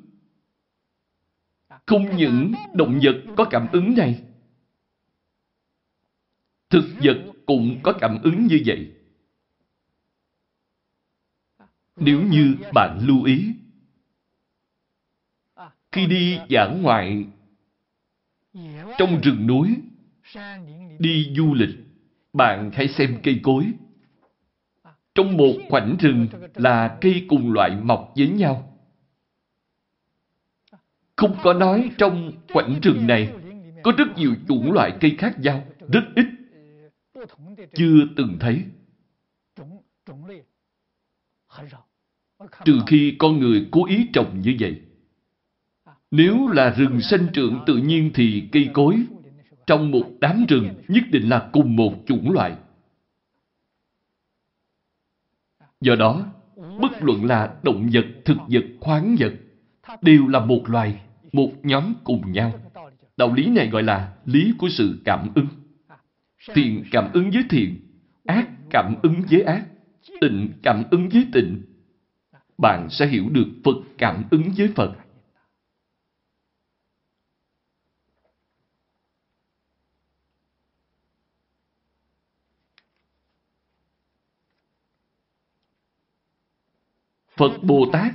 Không những động vật có cảm ứng này, thực vật cũng có cảm ứng như vậy. Nếu như bạn lưu ý, khi đi dã ngoại trong rừng núi, đi du lịch, bạn hãy xem cây cối. Trong một khoảnh rừng là cây cùng loại mọc với nhau. Không có nói trong khoảnh rừng này có rất nhiều chủng loại cây khác nhau, rất ít. Chưa từng thấy. Trừ khi con người cố ý trồng như vậy. Nếu là rừng sinh trưởng tự nhiên thì cây cối trong một đám rừng nhất định là cùng một chủng loại. Do đó, bất luận là động vật, thực vật, khoáng vật, đều là một loài, một nhóm cùng nhau. Đạo lý này gọi là lý của sự cảm ứng. Thiện cảm ứng với thiện, ác cảm ứng với ác, tịnh cảm ứng với tịnh. Bạn sẽ hiểu được Phật cảm ứng với Phật. Phật Bồ Tát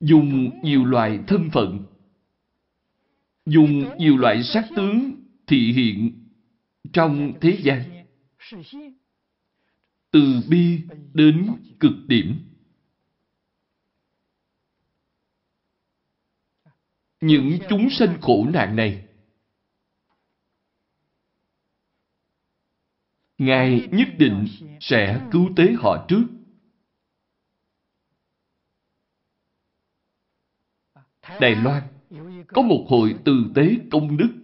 dùng nhiều loại thân phận, dùng nhiều loại sắc tướng thị hiện trong thế gian, từ bi đến cực điểm. Những chúng sanh khổ nạn này, Ngài nhất định sẽ cứu tế họ trước. Đài Loan có một hội từ tế công đức.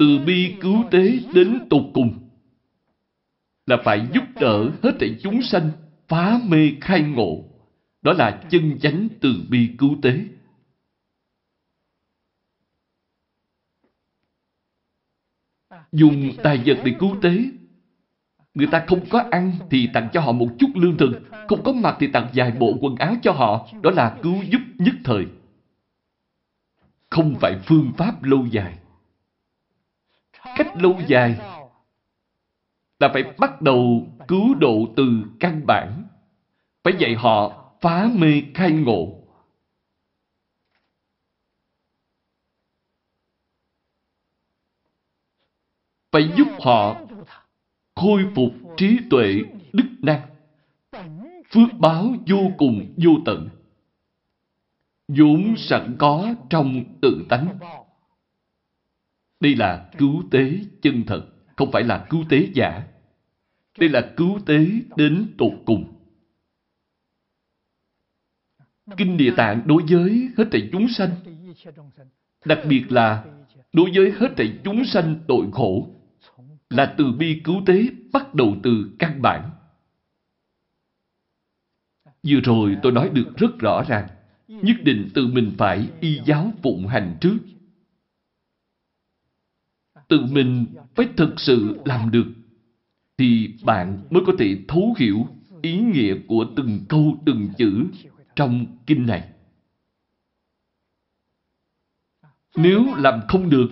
Từ bi cứu tế đến tột cùng là phải giúp đỡ hết thảy chúng sanh phá mê khai ngộ. Đó là chân chánh từ bi cứu tế. Dùng tài vật để cứu tế Người ta không có ăn thì tặng cho họ một chút lương thực, không có mặc thì tặng vài bộ quần áo cho họ. Đó là cứu giúp nhất thời. Không phải phương pháp lâu dài. Cách lâu dài là phải bắt đầu cứu độ từ căn bản. Phải dạy họ phá mê khai ngộ. Phải giúp họ khôi phục trí tuệ, đức năng. Phước báo vô cùng vô tận. vốn sẵn có trong tự tánh. Đây là cứu tế chân thật, không phải là cứu tế giả. Đây là cứu tế đến tột cùng. Kinh Địa Tạng đối với hết thảy chúng sanh, đặc biệt là đối với hết thảy chúng sanh tội khổ, là từ bi cứu tế bắt đầu từ căn bản. Vừa rồi tôi nói được rất rõ ràng, nhất định tự mình phải y giáo phụng hành trước. Tự mình phải thực sự làm được, thì bạn mới có thể thấu hiểu ý nghĩa của từng câu từng chữ trong kinh này. Nếu làm không được,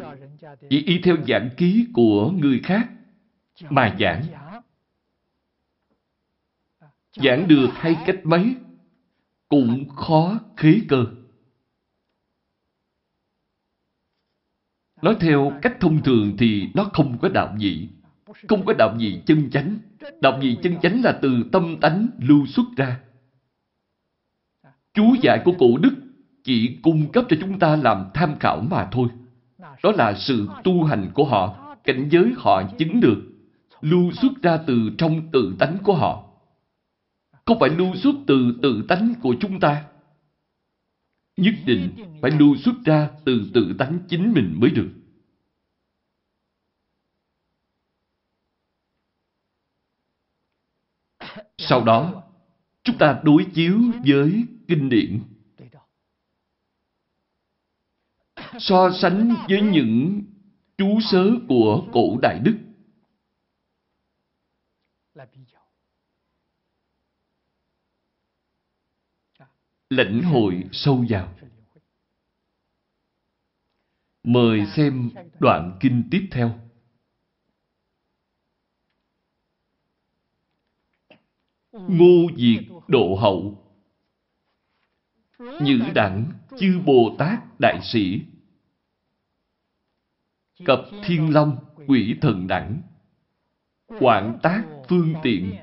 chỉ y theo giảng ký của người khác mà giảng. Giảng được hay cách mấy cũng khó khế cơ. Nói theo cách thông thường thì nó không có đạo gì, Không có đạo gì chân chánh. Đạo gì chân chánh là từ tâm tánh lưu xuất ra. Chú giải của cổ đức chỉ cung cấp cho chúng ta làm tham khảo mà thôi. Đó là sự tu hành của họ, cảnh giới họ chứng được, lưu xuất ra từ trong tự tánh của họ. Không phải lưu xuất từ tự tánh của chúng ta. Nhất định phải lưu xuất ra từ tự tánh chính mình mới được. Sau đó, chúng ta đối chiếu với kinh điển so sánh với những chú sớ của cổ đại đức lãnh hội sâu vào. Mời xem đoạn kinh tiếp theo. Ngô diệt độ hậu. Nhữ đẳng chư bồ tát đại sĩ. Cập thiên long, quỷ thần đẳng. Quảng tác phương tiện.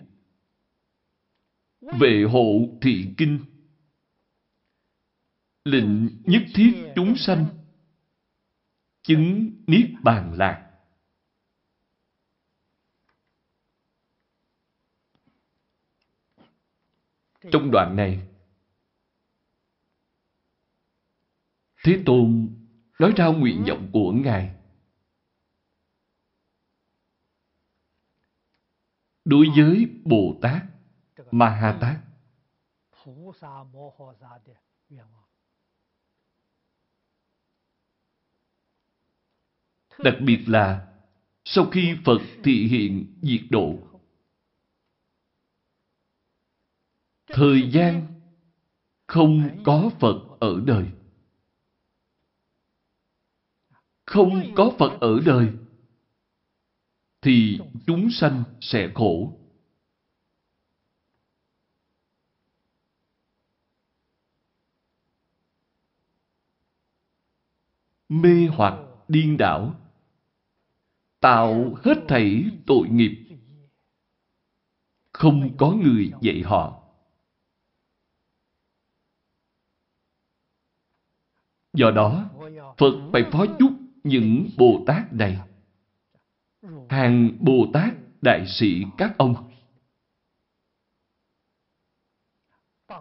Vệ hộ thị kinh lệnh nhất thiết chúng sanh. Chứng niết bàn lạc. Trong đoạn này, thế tôn nói ra nguyện vọng của ngài. Đối với bồ tát, ma ha tát Đặc biệt là sau khi Phật thị hiện diệt độ, thời gian không có Phật ở đời. Không có Phật ở đời, thì chúng sanh sẽ khổ. Mê hoặc điên đảo tạo hết thảy tội nghiệp. Không có người dạy họ. Do đó, Phật phải phó chúc những Bồ Tát này. Hàng Bồ Tát đại sĩ các ông.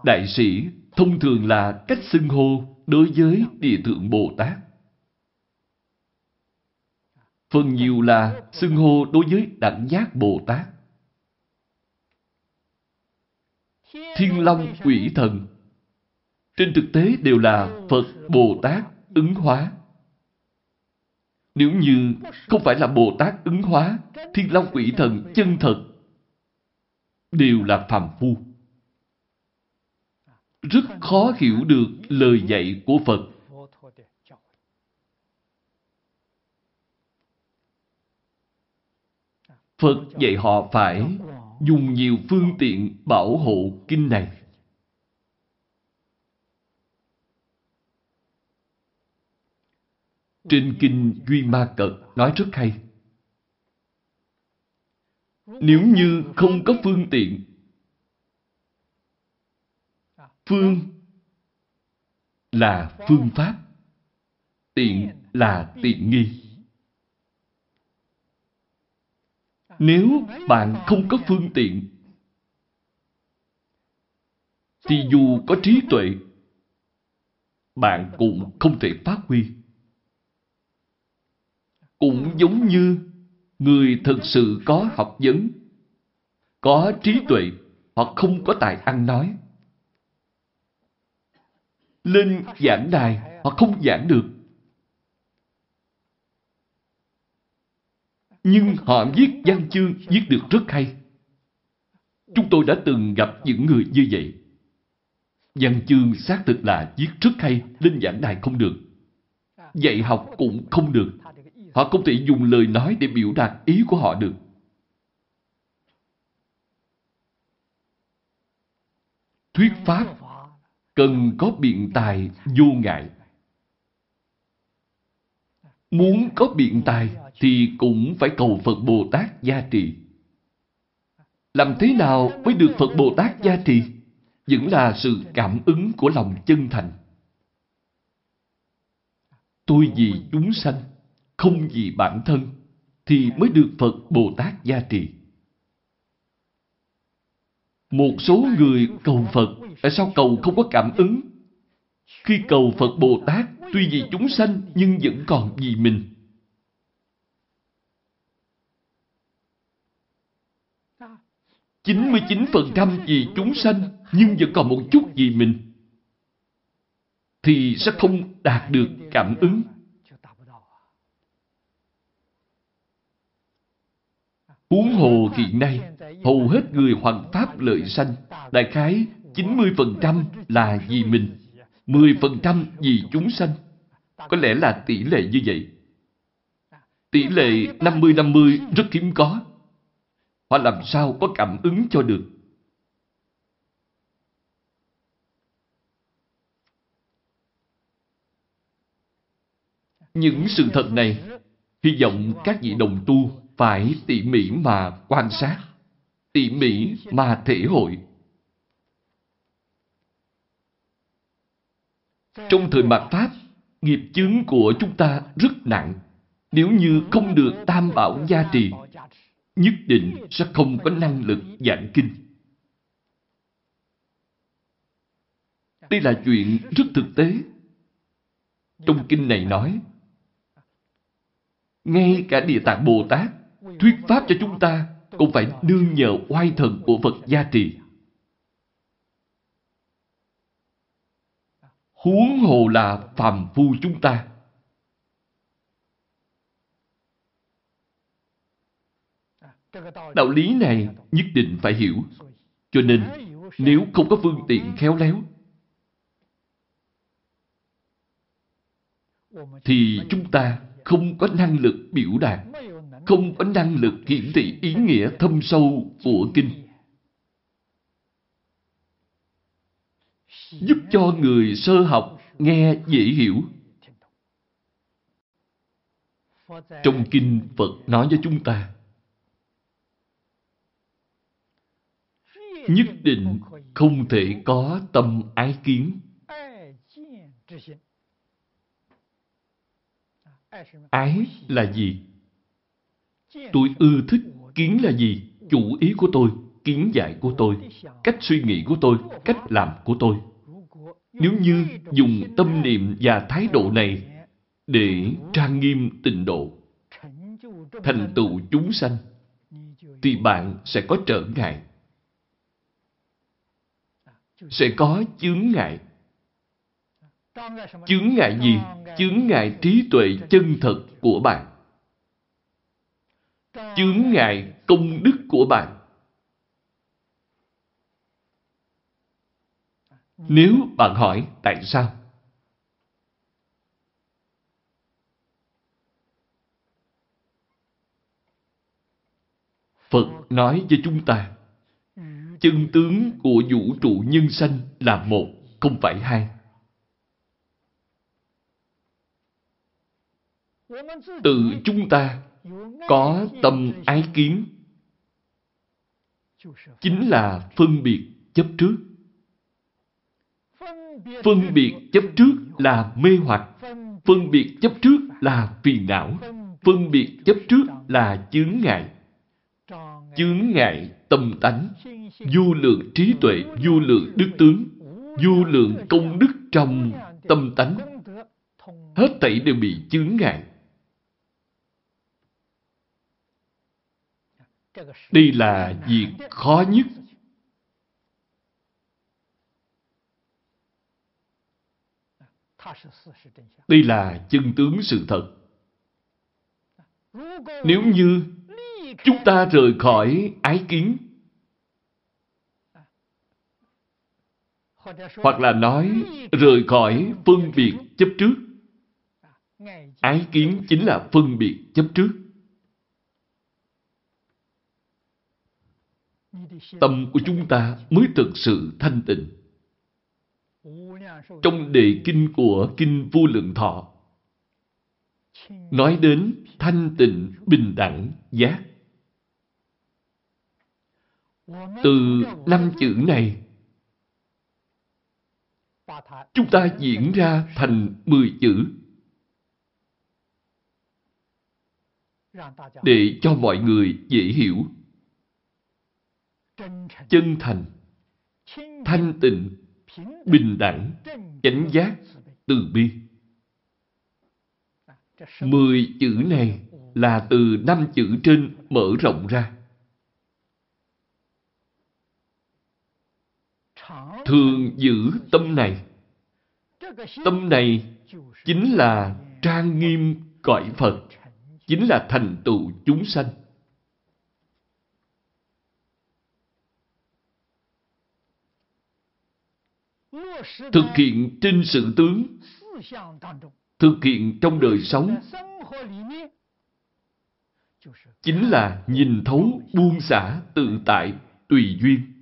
Đại sĩ thông thường là cách xưng hô đối với Địa Thượng Bồ Tát. Phần nhiều là xưng hô đối với đẳng giác Bồ Tát. Thiên Long quỷ thần trên thực tế đều là Phật Bồ Tát ứng hóa. Nếu như không phải là Bồ Tát ứng hóa, Thiên Long quỷ thần chân thật đều là phàm phu. Rất khó hiểu được lời dạy của Phật Phật dạy họ phải dùng nhiều phương tiện bảo hộ kinh này. Trên kinh Duy Ma Cật nói rất hay. Nếu như không có phương tiện, phương là phương pháp, tiện là tiện nghi. Nếu bạn không có phương tiện, thì dù có trí tuệ, bạn cũng không thể phát huy. Cũng giống như người thực sự có học vấn, có trí tuệ hoặc không có tài ăn nói. Lên giảng đài hoặc không giảng được, nhưng họ viết văn chương viết được rất hay. Chúng tôi đã từng gặp những người như vậy. Văn chương xác thực là viết rất hay, lên giảng đài không được. Dạy học cũng không được. Họ không thể dùng lời nói để biểu đạt ý của họ được. Thuyết Pháp cần có biện tài vô ngại. Muốn có biện tài thì cũng phải cầu Phật Bồ Tát gia trì. Làm thế nào mới được Phật Bồ Tát gia trì? Vẫn là sự cảm ứng của lòng chân thành. Tôi vì chúng sanh, không vì bản thân, thì mới được Phật Bồ Tát gia trì. Một số người cầu Phật, tại sao cầu không có cảm ứng? Khi cầu Phật Bồ Tát, tuy vì chúng sanh nhưng vẫn còn vì mình. 99% vì chúng sanh nhưng vẫn còn một chút vì mình thì sẽ không đạt được cảm ứng. Huống hồ hiện nay, hầu hết người hoàn pháp lợi sanh, đại khái 90% là vì mình, 10% vì chúng sanh. Có lẽ là tỷ lệ như vậy. Tỷ lệ 50-50 rất hiếm có. Họ làm sao có cảm ứng cho được? Những sự thật này, hy vọng các vị đồng tu phải tỉ mỉ mà quan sát, tỉ mỉ mà thể hội. Trong thời mạt Pháp, nghiệp chướng của chúng ta rất nặng. Nếu như không được tam bảo gia trì, nhất định sẽ không có năng lực giảng kinh. Đây là chuyện rất thực tế. Trong kinh này nói, ngay cả Địa Tạng Bồ Tát thuyết pháp cho chúng ta cũng phải nương nhờ oai thần của Phật gia trì. Huống hồ là phàm phu chúng ta. Đạo lý này nhất định phải hiểu. Cho nên, nếu không có phương tiện khéo léo, thì chúng ta không có năng lực biểu đạt, không có năng lực hiển thị ý nghĩa thâm sâu của kinh. Giúp cho người sơ học nghe dễ hiểu. Trong kinh Phật nói với chúng ta, nhất định không thể có tâm ái kiến. Ái là gì? Tôi ưa thích kiến là gì? Chủ ý của tôi, kiến giải của tôi, cách suy nghĩ của tôi, cách làm của tôi. Nếu như dùng tâm niệm và thái độ này để trang nghiêm tịnh độ, thành tựu chúng sanh, thì bạn sẽ có trở ngại. Sẽ có chướng ngại. Chướng ngại gì? Chướng ngại trí tuệ chân thật của bạn. Chướng ngại công đức của bạn. Nếu bạn hỏi tại sao? Phật nói với chúng ta, chân tướng của vũ trụ nhân sanh là một, không phải hai. Tự chúng ta có tâm ái kiến, chính là phân biệt chấp trước. Phân biệt chấp trước là mê hoặc. Phân biệt chấp trước là phiền não. Phân biệt chấp trước là chướng ngại. Chướng ngại tâm tánh, du lượng trí tuệ, du lượng đức tướng, du lượng công đức trong tâm tánh. Hết thảy đều bị chướng ngại. Đây là việc khó nhất Đây là chân tướng sự thật. Nếu như chúng ta rời khỏi ái kiến, hoặc là nói rời khỏi phân biệt chấp trước, ái kiến chính là phân biệt chấp trước. Tâm của chúng ta mới thực sự thanh tịnh. Trong đề kinh của Kinh Vô Lượng Thọ, nói đến thanh tịnh, bình đẳng, giác. Từ năm chữ này, chúng ta diễn ra thành mười chữ để cho mọi người dễ hiểu. Chân thành, thanh tịnh, bình đẳng, chánh giác, từ bi. Mười chữ này là từ năm chữ trên mở rộng ra. Thường giữ tâm này. Tâm này chính là trang nghiêm cõi Phật, chính là thành tựu chúng sanh. Thực hiện trên sự tướng, thực hiện trong đời sống, chính là nhìn thấu buông xả tự tại tùy duyên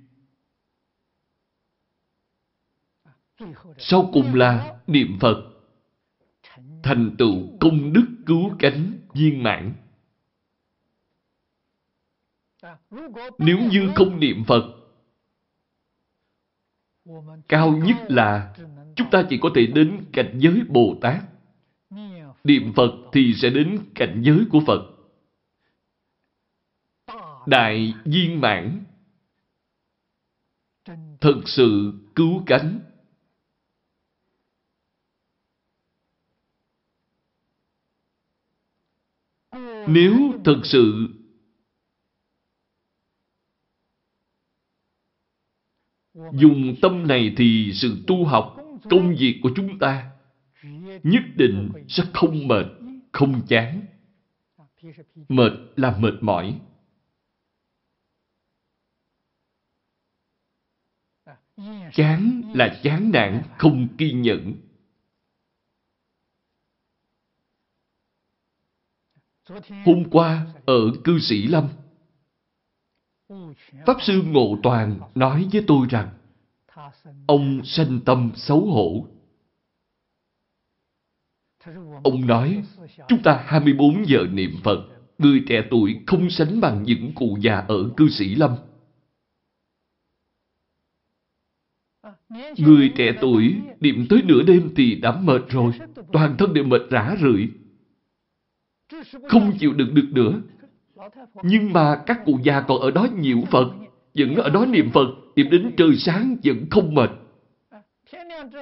sau cùng là niệm phật. Thành tựu công đức cứu cánh viên mãn. Nếu như không niệm phật, cao nhất là chúng ta chỉ có thể đến cảnh giới bồ tát. Niệm phật thì sẽ đến cảnh giới của phật. Đại viên mãn. Thật sự cứu cánh. Nếu thật sự dùng tâm này thì sự tu học công việc của chúng ta nhất định sẽ không mệt không chán mệt là mệt mỏi Chán là chán nản, không kiên nhẫn. Hôm qua ở cư sĩ Lâm, Pháp Sư Ngộ Toàn nói với tôi rằng ông sanh tâm xấu hổ. Ông nói, chúng ta 24 giờ niệm Phật, người trẻ tuổi không sánh bằng những cụ già ở cư sĩ Lâm. Người trẻ tuổi niệm tới nửa đêm thì đã mệt rồi, toàn thân đều mệt rã rượi. Không chịu đựng được nữa. Nhưng mà các cụ già còn ở đó nhiễu Phật, vẫn ở đó niệm Phật, niệm đến trời sáng vẫn không mệt.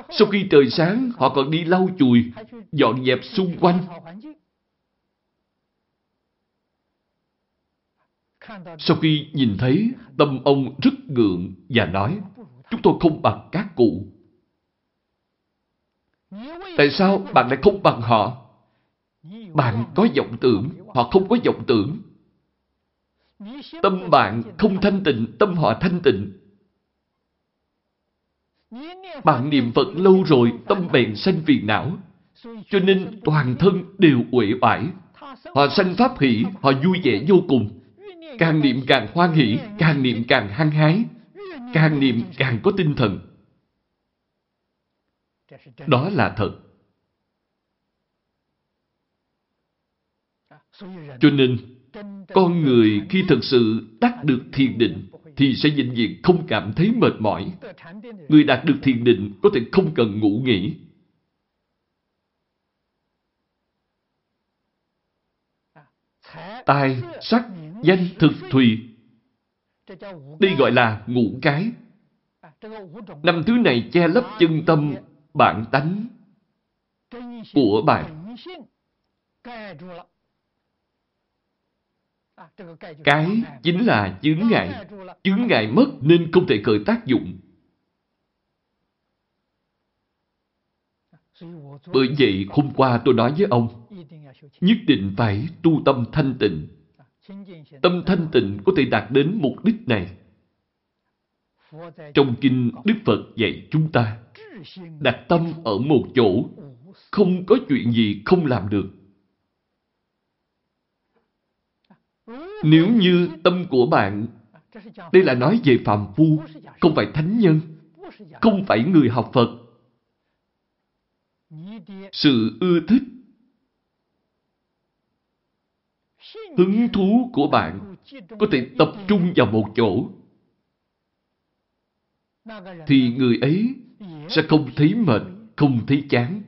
Sau khi trời sáng, họ còn đi lau chùi, dọn dẹp xung quanh. Sau khi nhìn thấy, tâm ông rất ngượng và nói, Chúng tôi không bằng các cụ. Tại sao bạn lại không bằng họ? Bạn có vọng tưởng, họ không có vọng tưởng. Tâm bạn không thanh tịnh, tâm họ thanh tịnh. Bạn niệm Phật lâu rồi, tâm bèn sanh phiền não. Cho nên toàn thân đều uể oải. Họ sanh pháp hỷ, họ vui vẻ vô cùng. Càng niệm càng hoan hỷ, càng niệm càng hăng hái. Càng niệm càng có tinh thần. Đó là thật. Cho nên, con người khi thật sự đắc được thiền định thì sẽ vĩnh viễn không cảm thấy mệt mỏi. Người đạt được thiền định có thể không cần ngủ nghỉ. Tài sắc, danh, thực, thùy đây gọi là ngũ cái. Năm thứ này che lấp chân tâm bản tánh của bạn. Cái chính là chướng ngại. Chướng ngại mất nên không thể khởi tác dụng. Bởi vậy hôm qua tôi nói với ông, nhất định phải tu tâm thanh tịnh Tâm thanh tịnh có thể đạt đến mục đích này. Trong kinh Đức Phật dạy chúng ta, đặt tâm ở một chỗ, không có chuyện gì không làm được. Nếu như tâm của bạn, đây là nói về phàm phu, không phải thánh nhân, không phải người học Phật. Sự ưa thích hứng thú của bạn có thể tập trung vào một chỗ thì người ấy sẽ không thấy mệt, không thấy chán.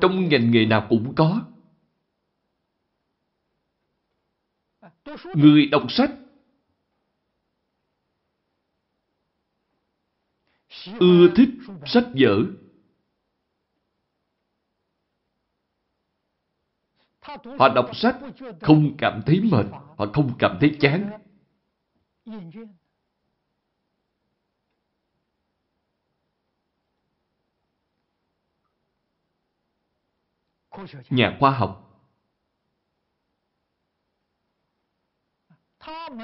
Trong ngành nghề nào cũng có. Người đọc sách ưa thích sách vở Họ đọc sách không cảm thấy mệt, họ không cảm thấy chán. Nhà khoa học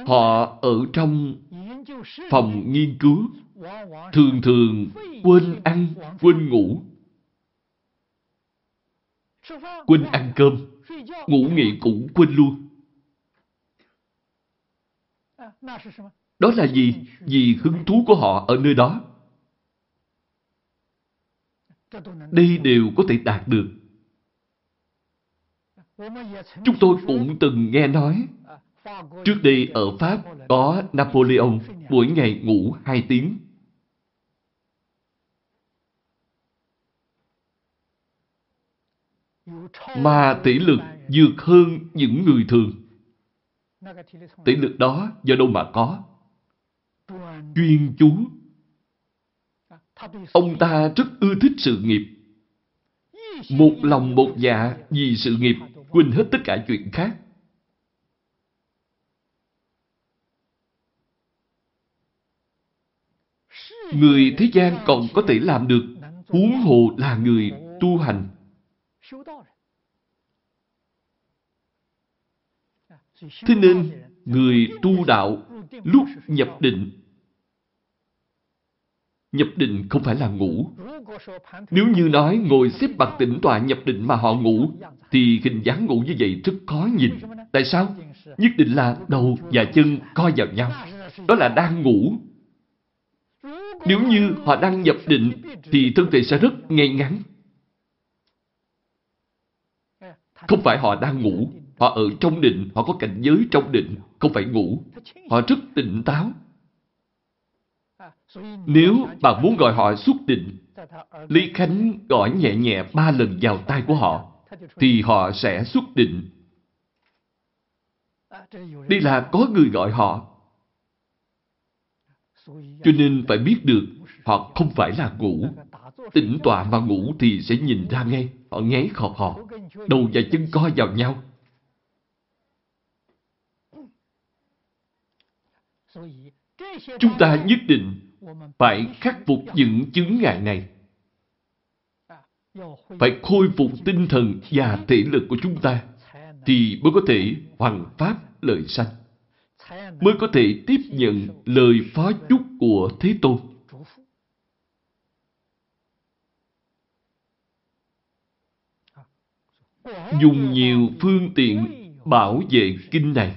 Họ ở trong phòng nghiên cứu, thường thường quên ăn, quên ngủ, quên ăn cơm, ngủ nghỉ cũng quên luôn. Đó là gì? Vì hứng thú của họ ở nơi đó. Đây đều có thể đạt được. Chúng tôi cũng từng nghe nói, trước đây ở Pháp có Napoleon mỗi ngày ngủ 2 tiếng. Mà tỷ lực vượt hơn những người thường. Tỷ lực đó do đâu mà có? Chuyên chú. Ông ta rất ưa thích sự nghiệp. Một lòng một dạ vì sự nghiệp, quên hết tất cả chuyện khác. Người thế gian còn có thể làm được, huống hồ là người tu hành. Thế nên, người tu đạo lúc nhập định nhập định không phải là ngủ. Nếu như nói ngồi xếp bằng tĩnh tọa nhập định mà họ ngủ, thì hình dáng ngủ như vậy rất khó nhìn. Tại sao? Nhất định là đầu và chân co vào nhau. Đó là đang ngủ. Nếu như họ đang nhập định, thì thân thể sẽ rất ngay ngắn. Không phải họ đang ngủ, họ ở trong định, họ có cảnh giới trong định, không phải ngủ. Họ rất tỉnh táo. Nếu bạn muốn gọi họ xuất định, Lý Khánh gõ nhẹ nhẹ ba lần vào tay của họ, thì họ sẽ xuất định. Đây là có người gọi họ. Cho nên phải biết được họ không phải là ngủ. Tỉnh tọa mà ngủ thì sẽ nhìn ra ngay. Họ ngáy khò họ. Đầu và chân co vào nhau. Chúng ta nhất định phải khắc phục những chứng ngại này. Phải khôi phục tinh thần và thể lực của chúng ta thì mới có thể hoàn pháp lợi sanh. Mới có thể tiếp nhận lời phó chúc của Thế Tôn. Dùng nhiều phương tiện bảo vệ kinh này.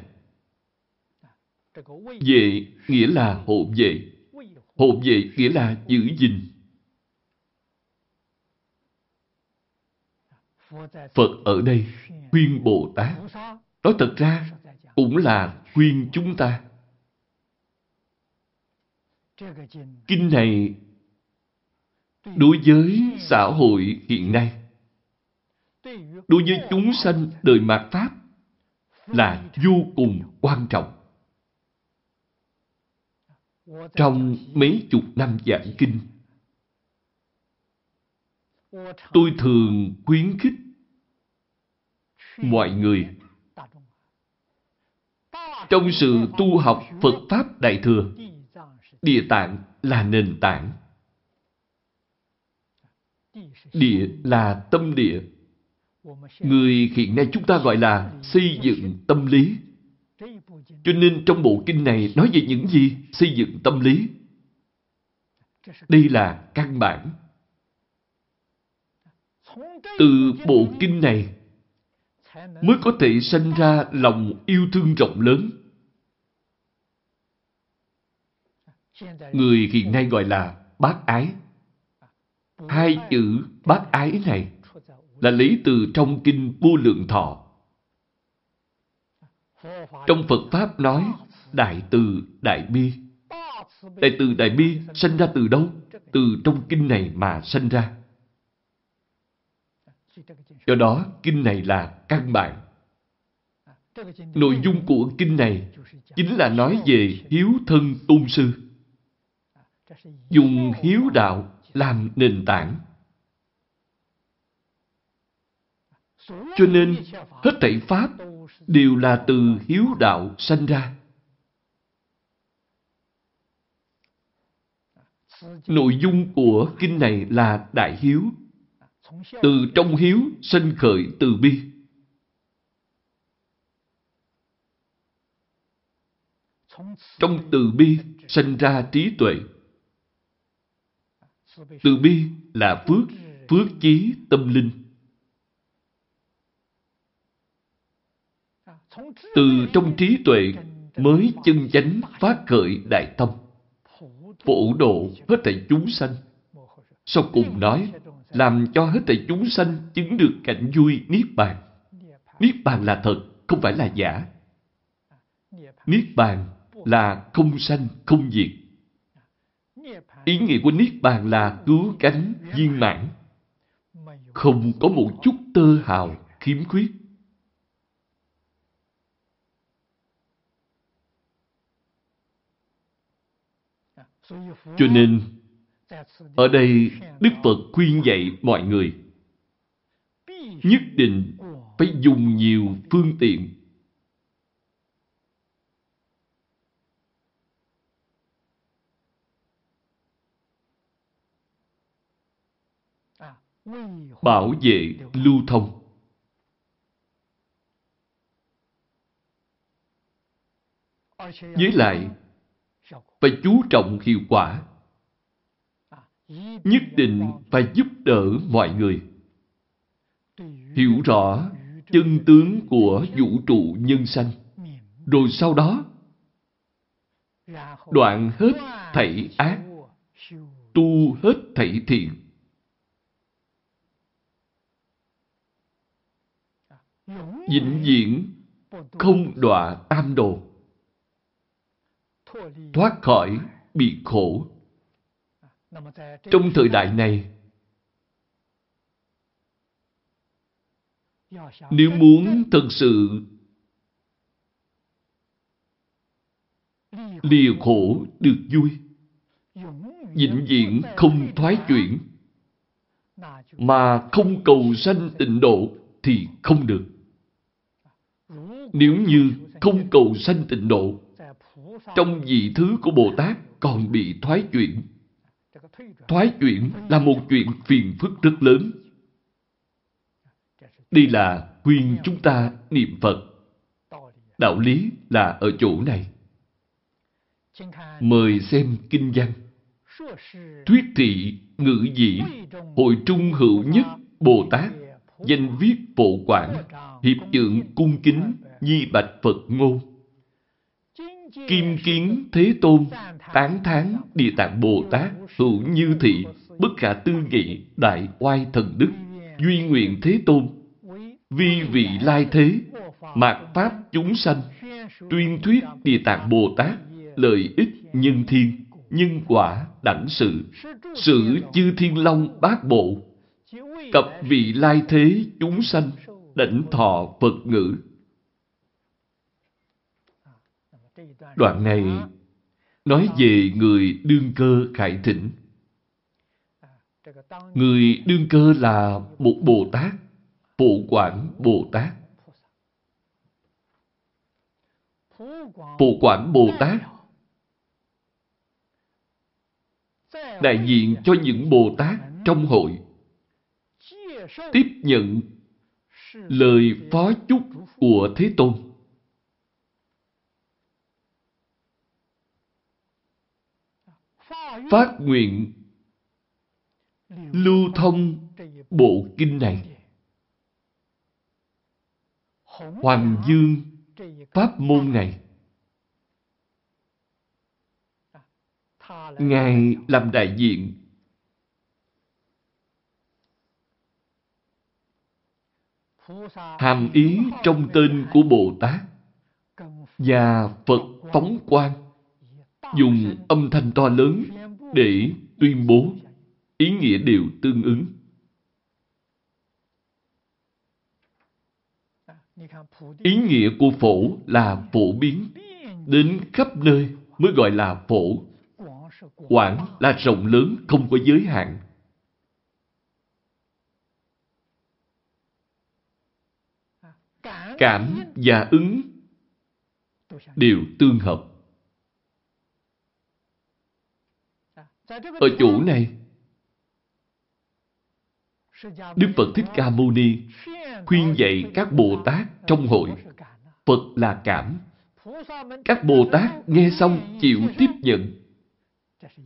Vệ nghĩa là hộ vệ. Hộ vệ nghĩa là giữ gìn. Phật ở đây khuyên Bồ Tát. Nói thật ra cũng là khuyên chúng ta. Kinh này đối với xã hội hiện nay, đối với chúng sanh đời mạt Pháp là vô cùng quan trọng. Trong mấy chục năm giảng kinh, tôi thường khuyến khích mọi người trong sự tu học Phật Pháp Đại Thừa, Địa Tạng là nền tảng. Địa là tâm địa. Người hiện nay chúng ta gọi là xây dựng tâm lý. Cho nên trong bộ kinh này nói về những gì? Xây dựng tâm lý. Đây là căn bản. Từ bộ kinh này mới có thể sinh ra lòng yêu thương rộng lớn. Người hiện nay gọi là bác ái. Hai chữ bác ái này là lấy từ trong kinh vô lượng thọ. Trong Phật Pháp nói Đại từ Đại Bi. Đại từ Đại Bi sinh ra từ đâu? Từ trong kinh này mà sinh ra. Do đó, kinh này là căn bản. Nội dung của kinh này chính là nói về hiếu thân tôn sư. Dùng hiếu đạo làm nền tảng. Cho nên, hết thảy Pháp đều là từ hiếu đạo sanh ra. Nội dung của kinh này là đại hiếu. Từ trong hiếu sinh khởi từ bi. Trong từ bi sinh ra trí tuệ. Từ bi là phước, phước chí tâm linh. Từ trong trí tuệ mới chân chánh phát khởi đại tâm, phổ độ hết thảy chúng sanh. Sau cùng nói, làm cho hết thảy chúng sanh chứng được cảnh vui Niết Bàn. Niết Bàn là thật, không phải là giả. Niết Bàn là không sanh, không diệt. Ý nghĩa của Niết Bàn là cứu cánh viên mãn. Không có một chút tơ hào, khiếm khuyết. Cho nên, ở đây Đức Phật khuyên dạy mọi người nhất định phải dùng nhiều phương tiện bảo vệ lưu thông. Với lại, phải chú trọng hiệu quả. Nhất định phải giúp đỡ mọi người. Hiểu rõ chân tướng của vũ trụ nhân sanh. Rồi sau đó, đoạn hết thảy ác, tu hết thảy thiện. vĩnh viễn không đọa tam đồ thoát khỏi bị khổ. Trong thời đại này nếu muốn thật sự lìa khổ được vui vĩnh viễn không thoái chuyển mà không cầu sanh tịnh độ thì không được. Nếu như không cầu sanh tịnh độ, trong vị thứ của Bồ Tát còn bị thoái chuyển. Thoái chuyển là một chuyện phiền phức rất lớn. Đây là khuyên chúng ta niệm Phật. Đạo lý là ở chỗ này. Mời xem kinh văn. Thuyết thị ngữ dĩ, hội trung hữu nhất Bồ Tát, danh viết bộ quản, hiệp trưởng cung kính nhi Bạch Phật Ngôn Kim Kiến Thế Tôn Tán Thán Địa Tạng Bồ Tát Hữu Như Thị Bất Khả Tư Nghị Đại Oai Thần Đức Duy Nguyện Thế Tôn Vi vị lai thế Mạt Pháp chúng sanh Tuyên thuyết Địa Tạng Bồ Tát Lợi ích nhân thiên Nhân quả đẳng sự Sự chư thiên long bát bộ Cập vị lai thế chúng sanh Đảnh thọ Phật ngữ Đoạn này nói về người đương cơ khải thỉnh. Người đương cơ là một Bồ Tát, Bộ Quản Bồ Tát. Bộ Quản Bồ Tát đại diện cho những Bồ Tát trong hội tiếp nhận lời phó chúc của Thế Tôn. Phát nguyện lưu thông bộ kinh này. Hoàng Dương Pháp môn này. Ngài làm đại diện hàm ý trong tên của Bồ Tát và Phật phóng quang dùng âm thanh to lớn để tuyên bố ý nghĩa đều tương ứng. Ý nghĩa của phổ là phổ biến, đến khắp nơi mới gọi là phổ. Quảng là rộng lớn không có giới hạn. Cảm và ứng đều tương hợp. Ở chỗ này, Đức Phật Thích Ca Mâu Ni khuyên dạy các Bồ Tát trong hội Phật là cảm, Các Bồ Tát nghe xong chịu tiếp nhận.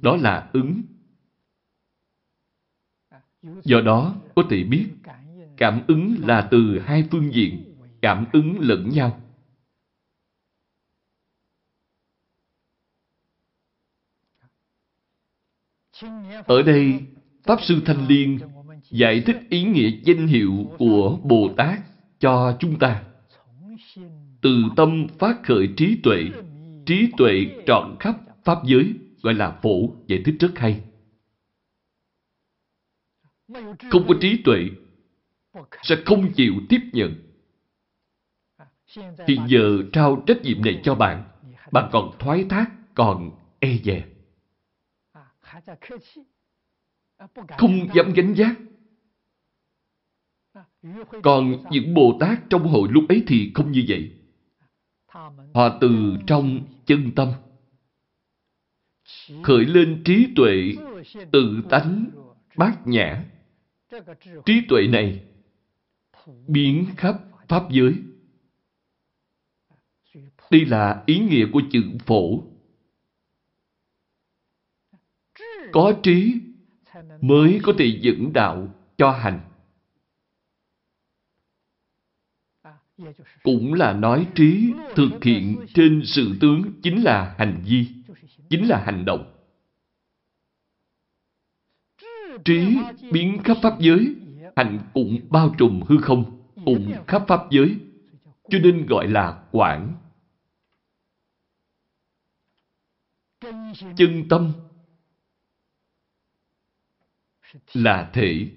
Đó là ứng. Do đó, có thể biết, cảm ứng là từ hai phương diện, cảm ứng lẫn nhau. Ở đây, Pháp Sư Thanh Liên giải thích ý nghĩa danh hiệu của Bồ Tát cho chúng ta. Từ tâm phát khởi trí tuệ, trí tuệ trọn khắp Pháp giới, gọi là phổ, giải thích rất hay. Không có trí tuệ, sẽ không chịu tiếp nhận. Hiện giờ trao trách nhiệm này cho bạn, bạn còn thoái thác, còn e dè. Không dám gánh giác. Còn những Bồ Tát trong hội lúc ấy thì không như vậy. Họ từ trong chân tâm khởi lên trí tuệ tự tánh bát nhã. Trí tuệ này biến khắp Pháp giới. Đây là ý nghĩa của chữ phổ. Có trí mới có thể dẫn đạo cho hành. Cũng là nói trí thực hiện trên sự tướng chính là hành vi, chính là hành động. Trí biến khắp pháp giới, hành cũng bao trùm hư không, cũng khắp pháp giới, cho nên gọi là quảng. Chân tâm là thể.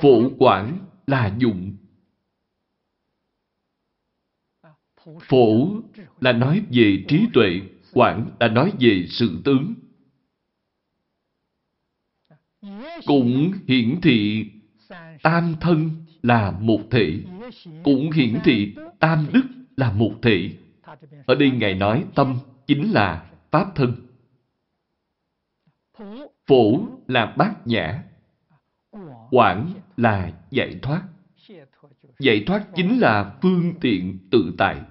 Phổ quản là dụng. Phổ là nói về trí tuệ, quản là nói về sự tướng. Cũng hiển thị tam thân là một thể, cũng hiển thị tam đức là một thể. Ở đây Ngài nói tâm chính là Pháp thân. Phổ là bát nhã. Quảng là giải thoát. Giải thoát chính là phương tiện tự tại.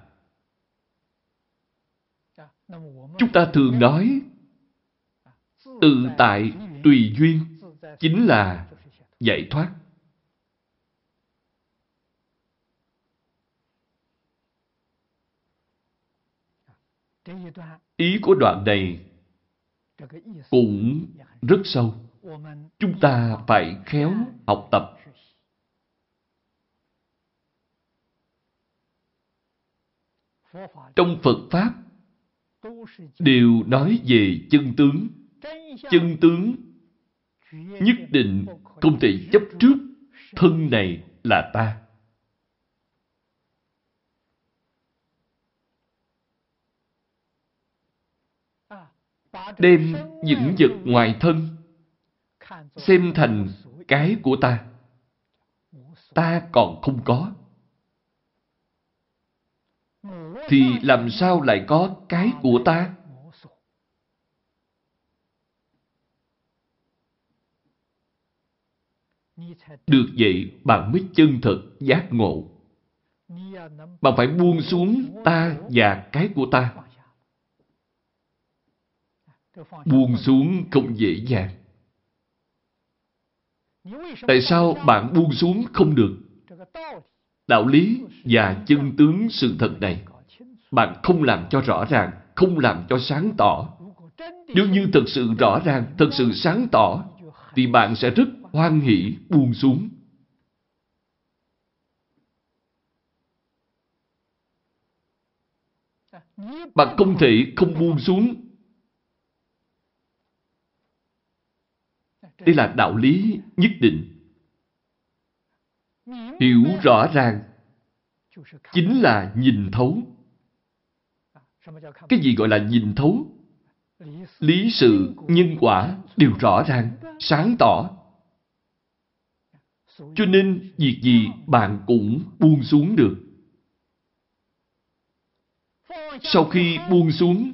Chúng ta thường nói, tự tại tùy duyên, chính là giải thoát. Ý của đoạn này cũng rất sâu. Chúng ta phải khéo học tập. Trong Phật Pháp, đều nói về chân tướng. Chân tướng nhất định không thể chấp trước thân này là ta. đem những vật ngoài thân xem thành cái của ta. Ta còn không có. Thì làm sao lại có cái của ta? Được vậy, bạn mới chân thật giác ngộ. Bạn phải buông xuống ta và cái của ta buông xuống không dễ dàng. Tại sao bạn buông xuống không được? Đạo lý và chân tướng sự thật này, bạn không làm cho rõ ràng, không làm cho sáng tỏ. Nếu như thật sự rõ ràng, thật sự sáng tỏ, thì bạn sẽ rất hoan hỷ buông xuống. Bạn không thể không buông xuống Đây là đạo lý nhất định. Hiểu rõ ràng chính là nhìn thấu. Cái gì gọi là nhìn thấu? Lý sự, nhân quả đều rõ ràng, sáng tỏ. Cho nên, việc gì bạn cũng buông xuống được. Sau khi buông xuống,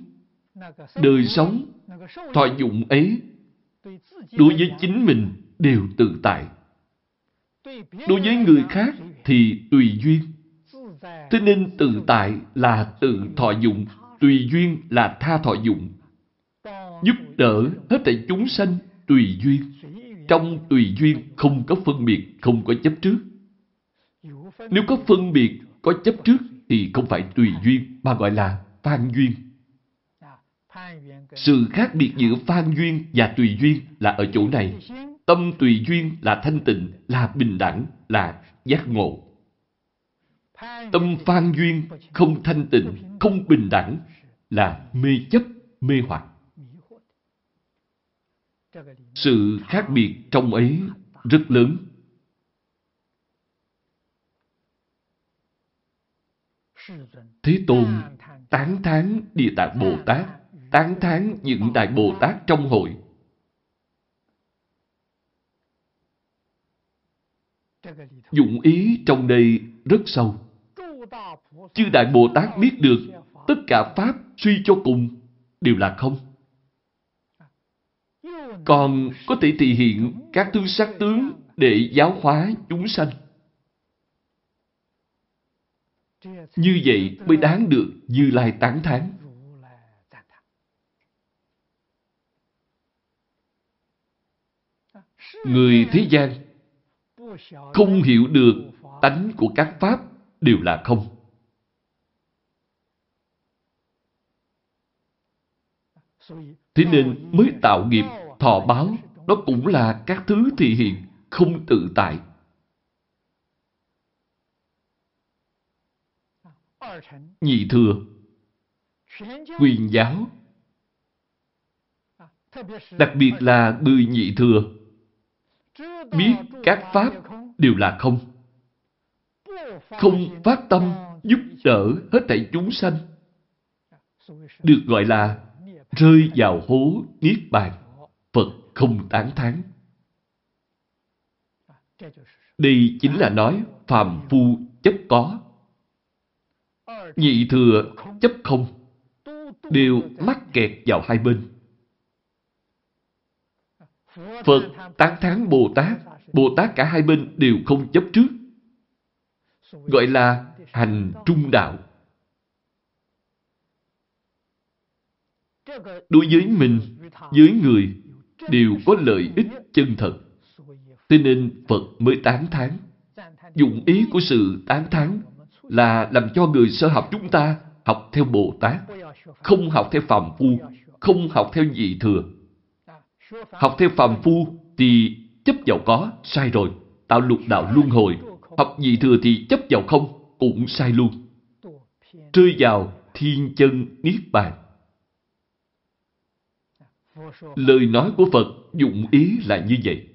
đời sống, thọ dụng ấy đối với chính mình đều tự tại. Đối với người khác thì tùy duyên, Thế nên tự tại là tự thọ dụng, tùy duyên là tha thọ dụng. Giúp đỡ hết thảy chúng sanh tùy duyên. Trong tùy duyên không có phân biệt, không có chấp trước. Nếu có phân biệt, có chấp trước thì không phải tùy duyên mà gọi là phan duyên. Sự khác biệt giữa phan duyên và tùy duyên là ở chỗ này. Tâm tùy duyên là thanh tịnh, là bình đẳng, là giác ngộ. Tâm phan duyên không thanh tịnh, không bình đẳng, là mê chấp, mê hoặc. Sự khác biệt trong ấy rất lớn. Thế Tôn tán thán Địa Tạng Bồ Tát, tán thán những Đại Bồ Tát trong hội. Dụng ý trong đây rất sâu. Chư Đại Bồ Tát biết được tất cả Pháp suy cho cùng đều là không. Còn có thể thể hiện các thứ sắc tướng để giáo hóa chúng sanh. Như vậy mới đáng được Như Lai tán thán. Người thế gian không hiểu được tánh của các pháp đều là không. Thế nên mới tạo nghiệp, thọ báo, đó cũng là các thứ thị hiện không tự tại. Nhị thừa, quyền giáo, đặc biệt là người nhị thừa, biết các pháp đều là không. Không phát tâm giúp đỡ hết thảy chúng sanh. Được gọi là rơi vào hố Niết Bàn. Phật không tán thán. Đây chính là nói phàm phu chấp có. Nhị thừa chấp không. Đều mắc kẹt vào hai bên. Phật tán thán Bồ Tát. Bồ Tát cả hai bên đều không chấp trước. Gọi là hành trung đạo. Đối với mình, với người, đều có lợi ích chân thật. Thế nên Phật mới tán thán. Dụng ý của sự tán thán là làm cho người sơ học chúng ta học theo Bồ Tát, không học theo phàm phu, không học theo dị thừa. Học theo phàm phu thì chấp vào có, sai rồi, tạo lục đạo luân hồi. Học gì thừa thì chấp vào không, cũng sai luôn. Rơi vào thiên chân niết bàn. Lời nói của Phật dụng ý là như vậy.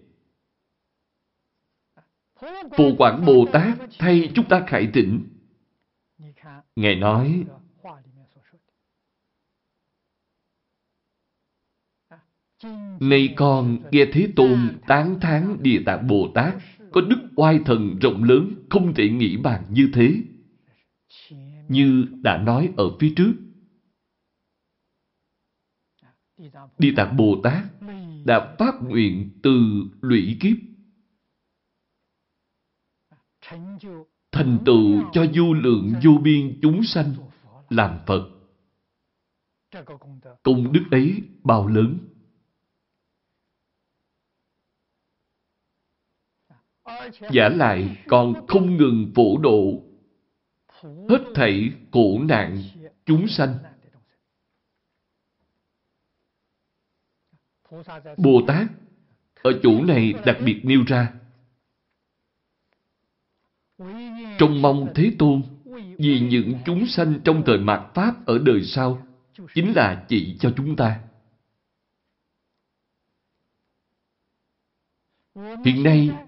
Phù Quảng Bồ Tát thay chúng ta khải tỉnh. Ngài nói, Nay con, nghe Thế Tôn tán thán Địa Tạng Bồ Tát, có đức oai thần rộng lớn, không thể nghĩ bàn như thế. Như đã nói ở phía trước. Địa Tạng Bồ Tát đã phát nguyện từ lũy kiếp thành tựu cho vô lượng vô biên chúng sanh, làm Phật. Công đức ấy bao lớn. Giả lại còn không ngừng phổ độ hết thảy khổ nạn chúng sanh. Bồ Tát ở chỗ này đặc biệt nêu ra trong mong Thế Tôn vì những chúng sanh trong thời mạt Pháp ở đời sau chính là chỉ cho chúng ta. Hiện nay,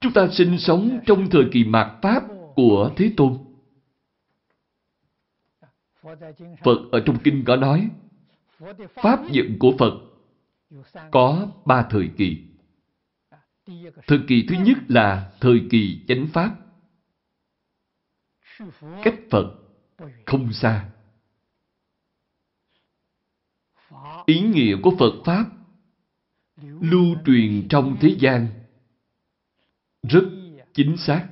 chúng ta sinh sống trong thời kỳ mạt Pháp của Thế Tôn. Phật ở trong kinh có nói, Pháp dựng của Phật có ba thời kỳ. Thời kỳ thứ nhất là thời kỳ chánh Pháp. Cách Phật không xa. Ý nghĩa của Phật Pháp lưu truyền trong thế gian rất chính xác.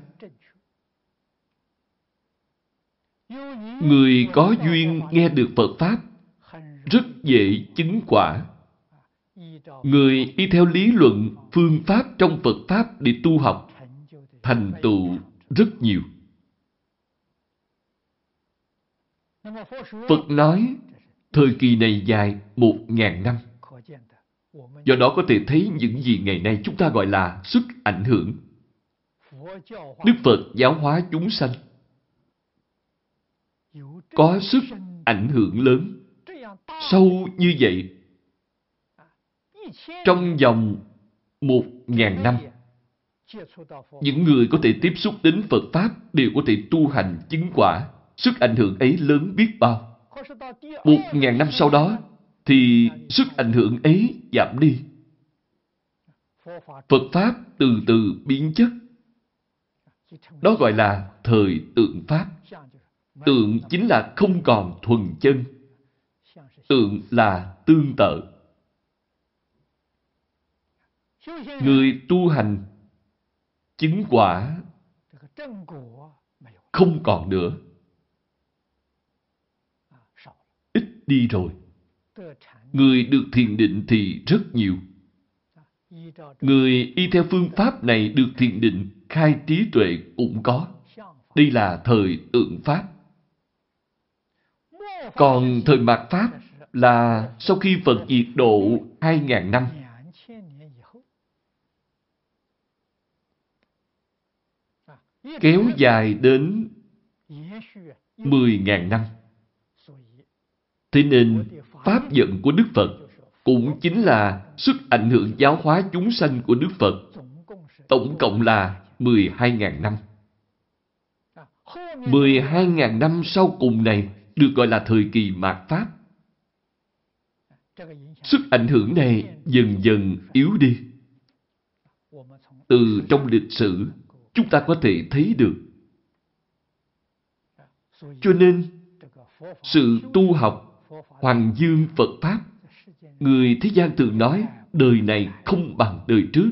Người có duyên nghe được Phật Pháp rất dễ chứng quả. Người y theo lý luận, phương pháp trong Phật Pháp để tu học, thành tựu rất nhiều. Phật nói, thời kỳ này dài một ngàn năm. Do đó có thể thấy những gì ngày nay chúng ta gọi là sức ảnh hưởng. Đức Phật giáo hóa chúng sanh có sức ảnh hưởng lớn, sâu như vậy. Trong vòng một ngàn năm, những người có thể tiếp xúc đến Phật Pháp đều có thể tu hành chứng quả. Sức ảnh hưởng ấy lớn biết bao. Một ngàn năm sau đó, thì sức ảnh hưởng ấy giảm đi. Phật Pháp từ từ biến chất. Đó gọi là thời tượng Pháp. Tượng chính là không còn thuần chân. Tượng là tương tự. Người tu hành chứng quả không còn nữa. Ít đi rồi. Người được thiền định thì rất nhiều. Người y theo phương pháp này được thiền định, khai trí tuệ cũng có. Đây là thời tượng Pháp. Còn thời mạt Pháp là sau khi Phật diệt độ 2.000 năm. Kéo dài đến 10.000 năm. Thế nên, Pháp giận của Đức Phật cũng chính là sức ảnh hưởng giáo hóa chúng sanh của Đức Phật. Tổng cộng là 12.000 năm. 12.000 năm sau cùng này được gọi là thời kỳ mạt Pháp. Sức ảnh hưởng này dần dần yếu đi. Từ trong lịch sử, chúng ta có thể thấy được. Cho nên, sự tu học Hoàng Dương Phật Pháp. Người thế gian thường nói, đời này không bằng đời trước.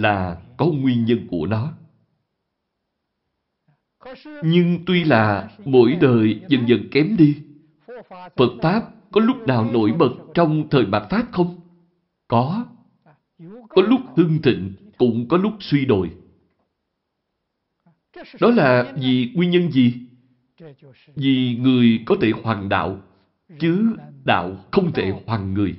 Là có nguyên nhân của nó. Nhưng tuy là mỗi đời dần dần kém đi, Phật Pháp có lúc nào nổi bật trong thời mạt Pháp không? Có. Có lúc hưng thịnh, cũng có lúc suy đồi. Đó là vì nguyên nhân gì? Vì người có thể hoàn đạo, chứ đạo không thể hoàn người.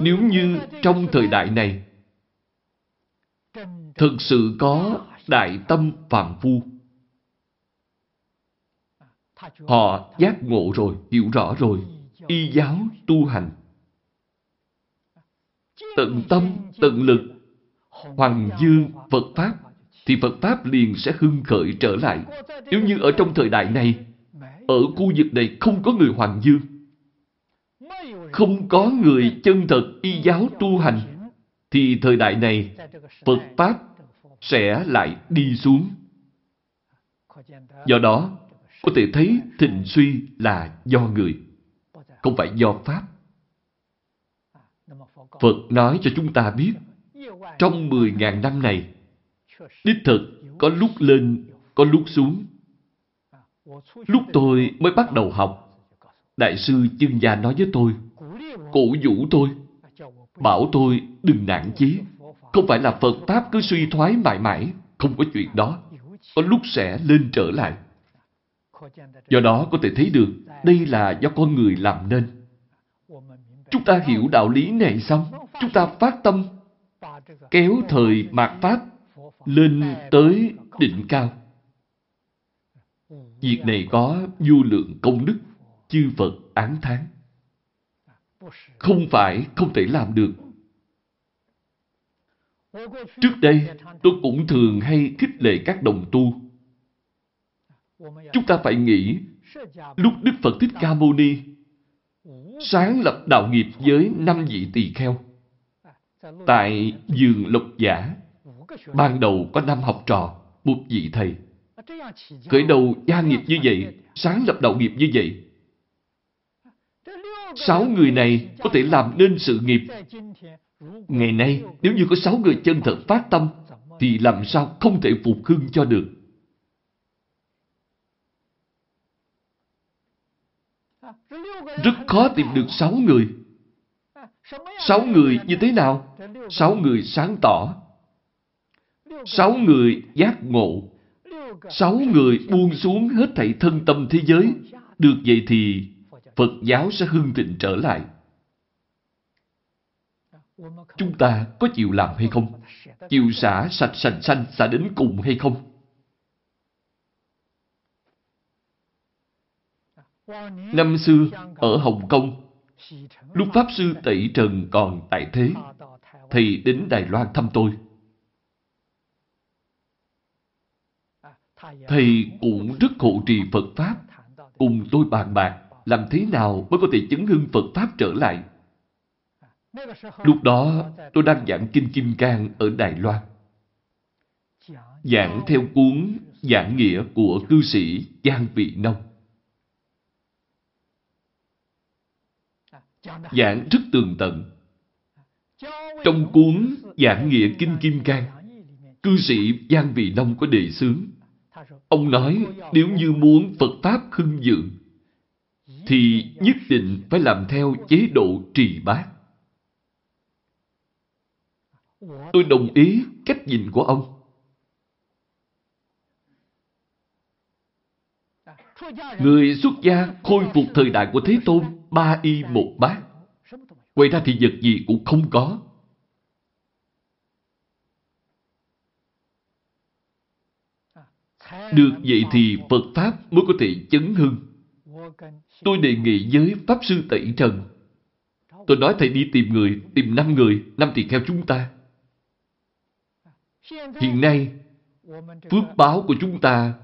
Nếu như trong thời đại này thực sự có đại tâm phàm phu, họ giác ngộ rồi, hiểu rõ rồi, y giáo tu hành. Tận tâm, tận lực Hoàng dương Phật Pháp, thì Phật Pháp liền sẽ hưng khởi trở lại. Nếu như ở trong thời đại này, ở khu vực này không có người Hoàng dương, không có người chân thật y giáo tu hành, thì thời đại này Phật Pháp sẽ lại đi xuống. Do đó, có thể thấy thịnh suy là do người, không phải do Pháp. Phật nói cho chúng ta biết, trong 10.000 năm này, đích thực có lúc lên, có lúc xuống. Lúc tôi mới bắt đầu học, Đại sư chương gia nói với tôi, cổ vũ tôi, bảo tôi đừng nản chí. Không phải là Phật Pháp cứ suy thoái mãi mãi, không có chuyện đó. Có lúc sẽ lên trở lại. Do đó có thể thấy được, đây là do con người làm nên. Chúng ta hiểu đạo lý này xong, chúng ta phát tâm kéo thời mạt Pháp lên tới đỉnh cao. Việc này có vô lượng công đức, chư Phật án tháng. Không phải không thể làm được. Trước đây, tôi cũng thường hay khích lệ các đồng tu. Chúng ta phải nghĩ, lúc Đức Phật Thích Ca Mâu Ni sáng lập đạo nghiệp với năm vị tỳ kheo, Tại giường lục giả, ban đầu có năm học trò, một vị thầy. Khởi đầu gia nghiệp như vậy, sáng lập đạo nghiệp như vậy. Sáu người này có thể làm nên sự nghiệp. Ngày nay, nếu như có sáu người chân thật phát tâm, thì làm sao không thể phục hưng cho được? Rất khó tìm được sáu người. Sáu người như thế nào? Sáu người sáng tỏ. Sáu người giác ngộ. Sáu người buông xuống hết thảy thân tâm thế giới. Được vậy thì Phật giáo sẽ hưng thịnh trở lại. Chúng ta có chịu làm hay không? Chịu xả sạch sành xanh xả đến cùng hay không? Năm xưa, ở Hồng Kông, lúc Pháp Sư Tẩy Trần còn tại thế, thì đến Đài Loan thăm tôi. Thầy cũng rất hộ trì Phật Pháp, cùng tôi bàn bạc làm thế nào mới có thể chứng hưng Phật Pháp trở lại. Lúc đó, tôi đang giảng Kinh Kim Cang ở Đài Loan. Giảng theo cuốn Giảng Nghĩa của cư sĩ Giang Vị Nông. Giảng rất tường tận. Trong cuốn Giảng Nghĩa Kinh Kim Cang, cư sĩ Giang Vị Nông có đề xướng. Ông nói nếu như muốn Phật Pháp hưng dựng, thì nhất định phải làm theo chế độ trì bát. Tôi đồng ý cách nhìn của ông. Người xuất gia khôi phục thời đại của Thế Tôn, ba y một bát. Quay ra thì vật gì cũng không có. Được vậy thì Phật Pháp mới có thể chấn hưng. Tôi đề nghị với Pháp Sư Tẩy Trần. Tôi nói thầy đi tìm người, tìm năm người, năm tỳ kheo chúng ta. Hiện nay, phước báo của chúng ta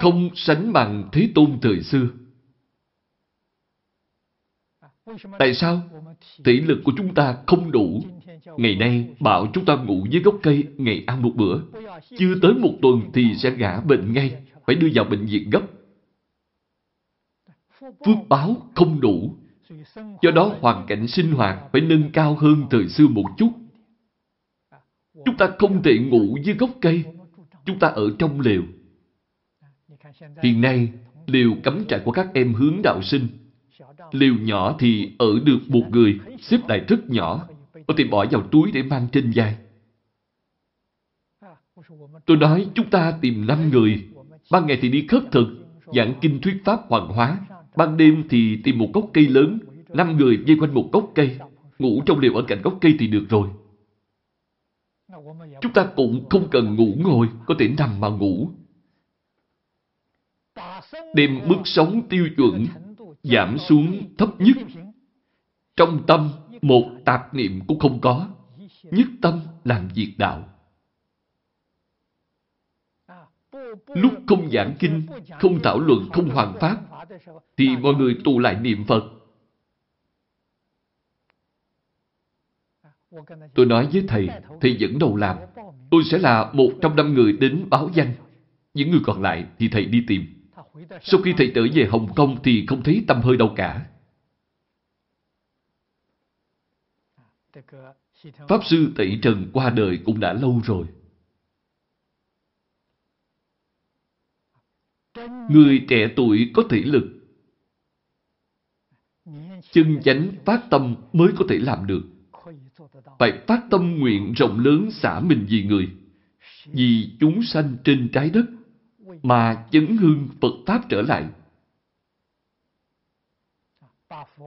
không sánh bằng Thế Tôn thời xưa. Tại sao? Tỷ lực của chúng ta không đủ. Ngày nay, bảo chúng ta ngủ dưới gốc cây, ngày ăn một bữa. Chưa tới một tuần thì sẽ gã bệnh ngay, phải đưa vào bệnh viện gấp. Phước báo không đủ. Do đó hoàn cảnh sinh hoạt phải nâng cao hơn thời xưa một chút. Chúng ta không thể ngủ dưới gốc cây. Chúng ta ở trong lều. Hiện nay, liều cắm trại của các em hướng đạo sinh. liều nhỏ thì ở được một người, xếp lại rất nhỏ, có thể bỏ vào túi để mang trên vai. Tôi nói chúng ta tìm năm người, ban ngày thì đi khất thực, giảng kinh thuyết pháp hoàng hóa, ban đêm thì tìm một gốc cây lớn, năm người dây quanh một gốc cây, ngủ trong liều ở cạnh gốc cây thì được rồi. Chúng ta cũng không cần ngủ ngồi, có thể nằm mà ngủ. Đem mức sống tiêu chuẩn giảm xuống thấp nhất. Trong tâm, một tạp niệm cũng không có. Nhất tâm làm việc đạo. Lúc không giảng kinh, không thảo luận, không hoàn pháp, thì mọi người tụ lại niệm Phật. Tôi nói với thầy, thầy dẫn đầu làm. Tôi sẽ là một trong năm người đến báo danh. Những người còn lại thì thầy đi tìm. Sau khi thầy trở về Hồng Kông thì không thấy tâm hơi đâu cả. Pháp Sư Tẩy Trần qua đời cũng đã lâu rồi. Người trẻ tuổi có thể lực. Chân chánh phát tâm mới có thể làm được. Phải phát tâm nguyện rộng lớn xả mình vì người, vì chúng sanh trên trái đất mà chấn hương Phật Pháp trở lại.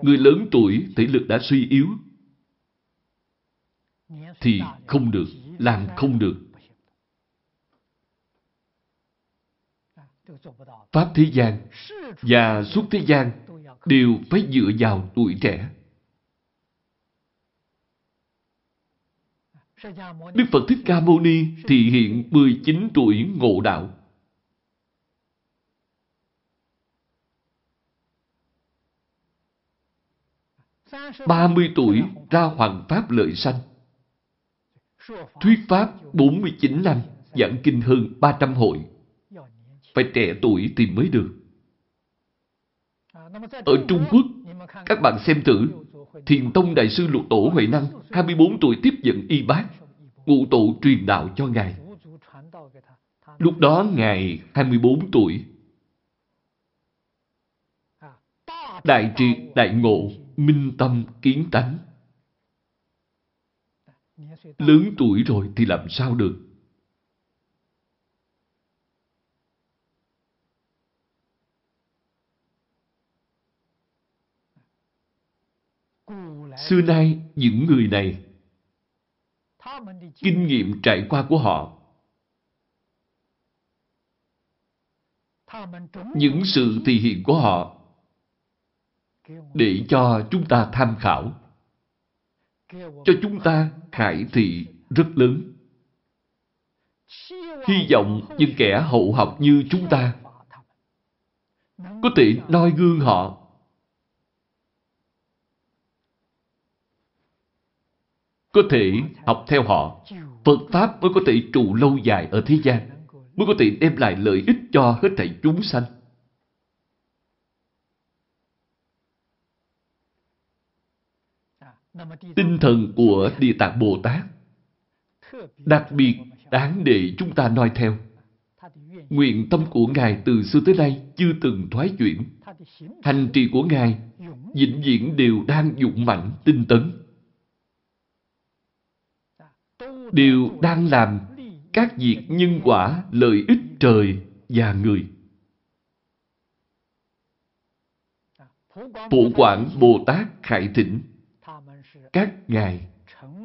Người lớn tuổi thể lực đã suy yếu thì không được, làm không được. Pháp thế gian và suốt thế gian đều phải dựa vào tuổi trẻ. Đức Phật Thích Ca Mâu Ni thì hiện 19 tuổi ngộ đạo. 30 tuổi ra hoàng pháp lợi sanh. Thuyết pháp 49 năm, giảng kinh hơn 300 hội. Phải trẻ tuổi thì mới được. Ở Trung Quốc, các bạn xem thử, Thiền Tông Đại sư Lục Tổ Huệ Năng 24 tuổi tiếp nhận y bác, ngụ tổ truyền đạo cho Ngài. Lúc đó Ngài 24 tuổi. Đại triệt, đại ngộ, minh tâm, kiến tánh. Lớn tuổi rồi thì làm sao được? Xưa nay, những người này, kinh nghiệm trải qua của họ, những sự thể hiện của họ, để cho chúng ta tham khảo, cho chúng ta khải thị rất lớn. Hy vọng những kẻ hậu học như chúng ta có thể noi gương họ có thể học theo họ, Phật Pháp mới có thể trụ lâu dài ở thế gian, mới có thể đem lại lợi ích cho hết thảy chúng sanh. Tinh thần của Địa Tạng Bồ Tát đặc biệt đáng để chúng ta noi theo. Nguyện tâm của Ngài từ xưa tới nay chưa từng thoái chuyển. Hành trì của Ngài vĩnh viễn đều đang dụng mạnh tinh tấn đều đang làm các việc nhân quả, lợi ích trời và người. Bộ quản Bồ Tát Khải Thỉnh các ngài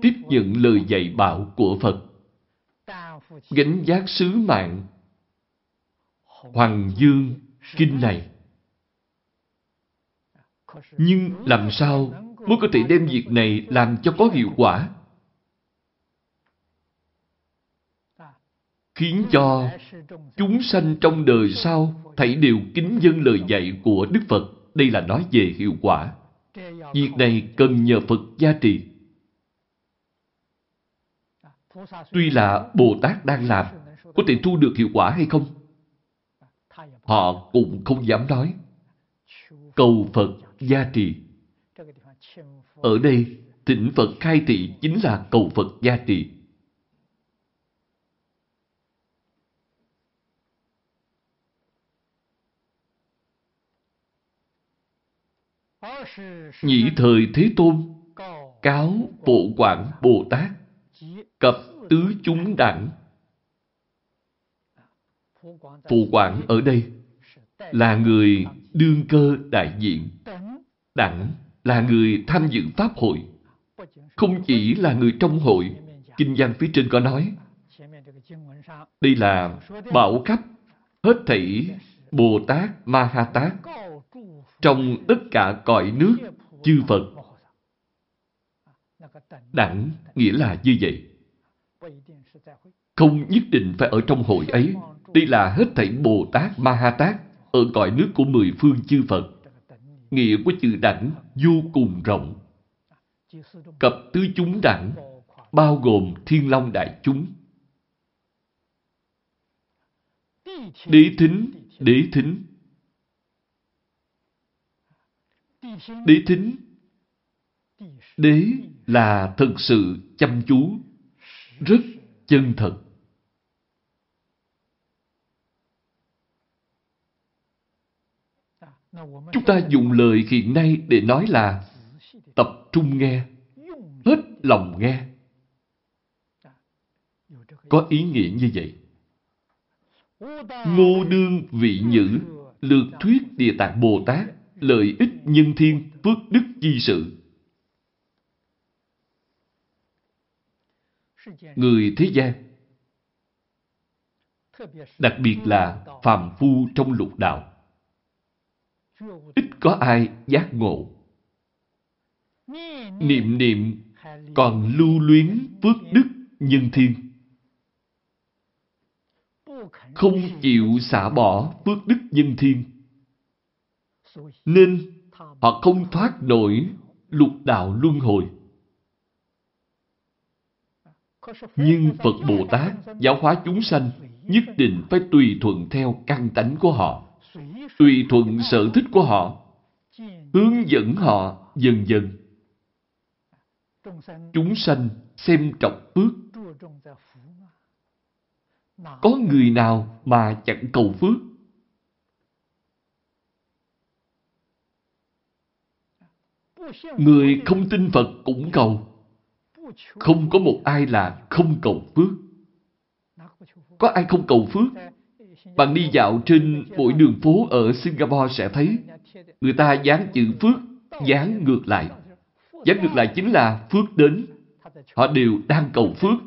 tiếp nhận lời dạy bảo của Phật, gánh giác sứ mạng Hoàng Dương Kinh này. Nhưng làm sao mới có thể đem việc này làm cho có hiệu quả? Khiến cho chúng sanh trong đời sau thảy đều kính dân lời dạy của Đức Phật. Đây là nói về hiệu quả. Việc này cần nhờ Phật gia trì. Tuy là Bồ Tát đang làm, có thể thu được hiệu quả hay không? Họ cũng không dám nói. Cầu Phật gia trì. Ở đây, thỉnh Phật khai thị chính là cầu Phật gia trì. Nhĩ thời Thế Tôn cáo Bộ Quảng Bồ Tát cập tứ chúng đẳng. Phụ quản ở đây là người đương cơ đại diện. Đẳng là người tham dự Pháp hội. Không chỉ là người trong hội, Kinh văn phía trên có nói. Đây là bảo cấp hết thảy Bồ Tát Ma Ha Tát trong tất cả cõi nước chư Phật. Đẳng nghĩa là như vậy. Không nhất định phải ở trong hội ấy. Đây là hết thảy Bồ Tát Ma Ha Tát ở cõi nước của mười phương chư Phật. Nghĩa của chữ đẳng vô cùng rộng. Cập tứ chúng đẳng bao gồm thiên long đại chúng. Đế thính, đế thính Đế thính Đế là thực sự chăm chú, rất chân thật. Chúng ta dùng lời hiện nay để nói là tập trung nghe, hết lòng nghe. Có ý nghĩa như vậy. Ngô đương vị nhữ, lược thuyết Địa Tạng Bồ Tát lợi ích nhân thiên, phước đức chi sự. Người thế gian, đặc biệt là phàm phu trong lục đạo, ít có ai giác ngộ. Niệm niệm còn lưu luyến phước đức nhân thiên. Không chịu xả bỏ phước đức nhân thiên nên họ không thoát nổi lục đạo luân hồi. Nhưng Phật Bồ Tát giáo hóa chúng sanh nhất định phải tùy thuận theo căn tánh của họ, tùy thuận sở thích của họ, hướng dẫn họ dần dần. Chúng sanh xem trọng phước. Có người nào mà chẳng cầu phước? Người không tin Phật cũng cầu. Không có một ai là không cầu phước. Có ai không cầu phước? Bạn đi dạo trên mỗi đường phố ở Singapore sẽ thấy người ta dán chữ phước, dán ngược lại. Dán ngược lại chính là phước đến. Họ đều đang cầu phước.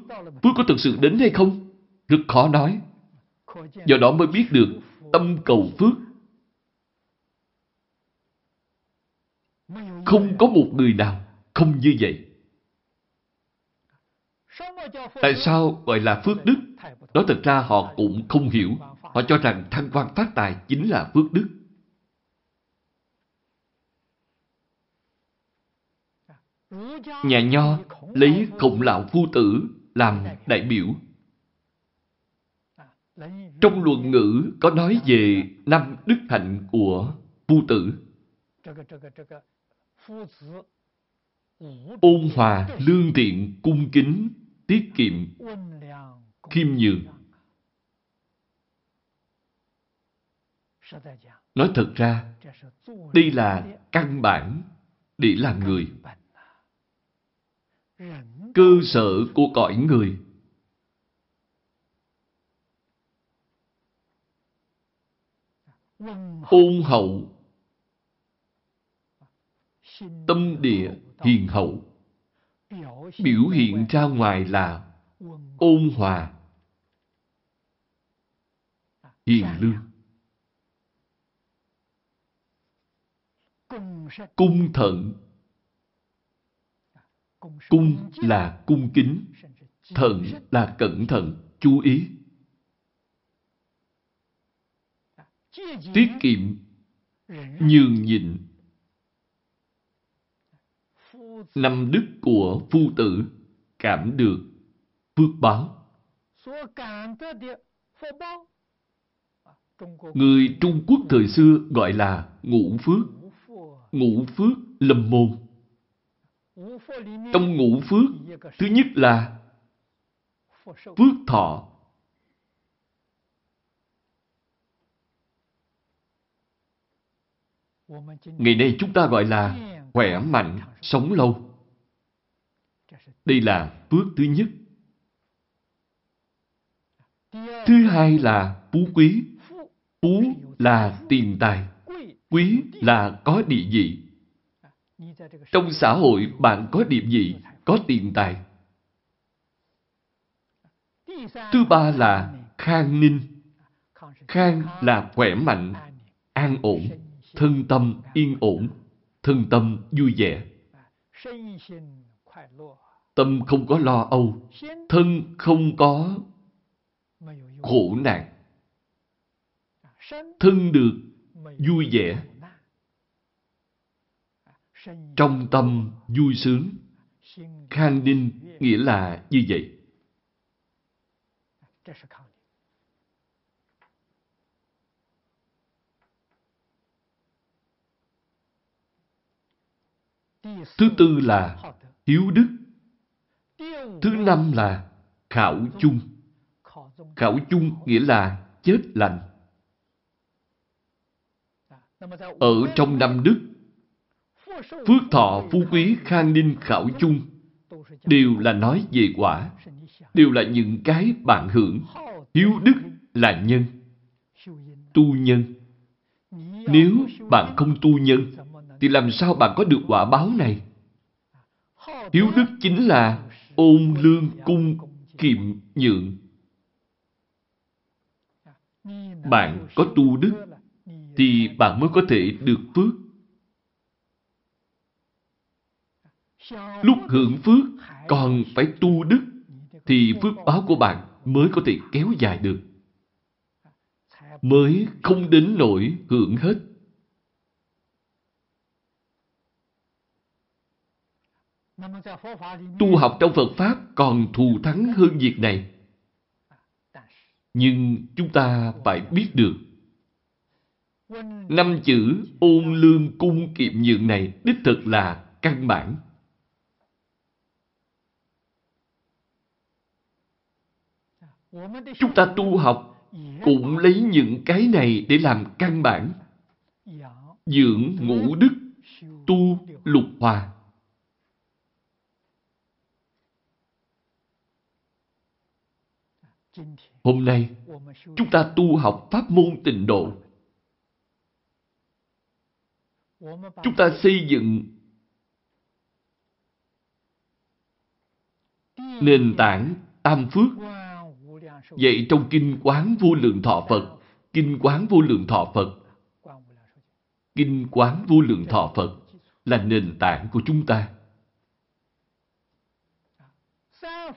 Phước có thực sự đến hay không? Rất khó nói. Do đó mới biết được tâm cầu phước không có một người nào không như vậy. Tại sao gọi là phước đức? Đó thật ra họ cũng không hiểu. Họ cho rằng thăng quan phát tài chính là phước đức. Nhà Nho lấy khổng lão phu tử làm đại biểu. Trong luận ngữ có nói về năm đức hạnh của phu tử ôn hòa, lương thiện, cung kính, tiết kiệm, khiêm nhường. Nói thật ra, đây là căn bản để làm người. Cơ sở của cõi người. Ôn hậu tâm địa hiền hậu. Biểu hiện ra ngoài là ôn hòa. Hiền lương. Cung thận. Cung là cung kính, thận là cẩn thận, chú ý. Tiết kiệm, nhường nhịn năm đức của phu tử cảm được phước báo. Người Trung Quốc thời xưa gọi là ngũ phước, ngũ phước lâm môn. Trong ngũ phước, thứ nhất là phước thọ. Ngày nay chúng ta gọi là khỏe mạnh, sống lâu. Đây là phước thứ nhất. Thứ hai là phú quý. Phú là tiền tài. Quý là có địa vị. Trong xã hội bạn có địa vị, có tiền tài. Thứ ba là khang ninh. Khang là khỏe mạnh, an ổn, thân tâm yên ổn, thân tâm vui vẻ. Tâm không có lo âu, thân không có khổ nạn. Thân được vui vẻ. Trong tâm vui sướng. Khang ninh nghĩa là như vậy. Thứ tư là hiếu đức. Thứ năm là khảo chung. Khảo chung nghĩa là chết lành. Ở trong năm đức, phước thọ, phú quý, khang ninh, khảo chung đều là nói về quả, đều là những cái bạn hưởng. Hiếu đức là nhân, tu nhân. Nếu bạn không tu nhân, thì làm sao bạn có được quả báo này? Hiếu đức chính là ôn lương cung kiệm nhượng. Bạn có tu đức thì bạn mới có thể được phước. Lúc hưởng phước còn phải tu đức thì phước báo của bạn mới có thể kéo dài được. Mới không đến nỗi hưởng hết. Tu học trong Phật Pháp còn thù thắng hơn việc này. Nhưng chúng ta phải biết được Năm chữ ôn lương cung kiệm nhượng này đích thực là căn bản. Chúng ta tu học cũng lấy những cái này để làm căn bản. Dưỡng ngũ đức, tu lục hòa. Hôm nay, chúng ta tu học pháp môn tịnh độ. Chúng ta xây dựng nền tảng tam phước Vậy trong Kinh Quán Vô Lượng Thọ Phật, Kinh Quán Vô Lượng Thọ Phật, Kinh Quán Vô Lượng Thọ Phật là nền tảng của chúng ta.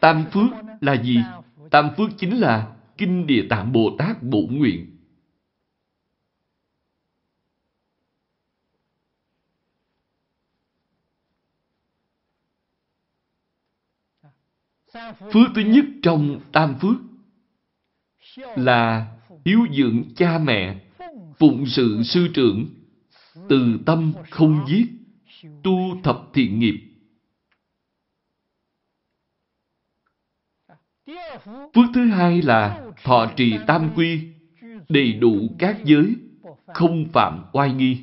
Tam Phước là gì? Tam Phước chính là Kinh Địa Tạng Bồ Tát Bổ Nguyện. Phước thứ nhất trong Tam Phước là hiếu dưỡng cha mẹ, phụng sự sư trưởng, từ tâm không giết, tu thập thiện nghiệp. Phước thứ hai là thọ trì tam quy, đầy đủ các giới, không phạm oai nghi.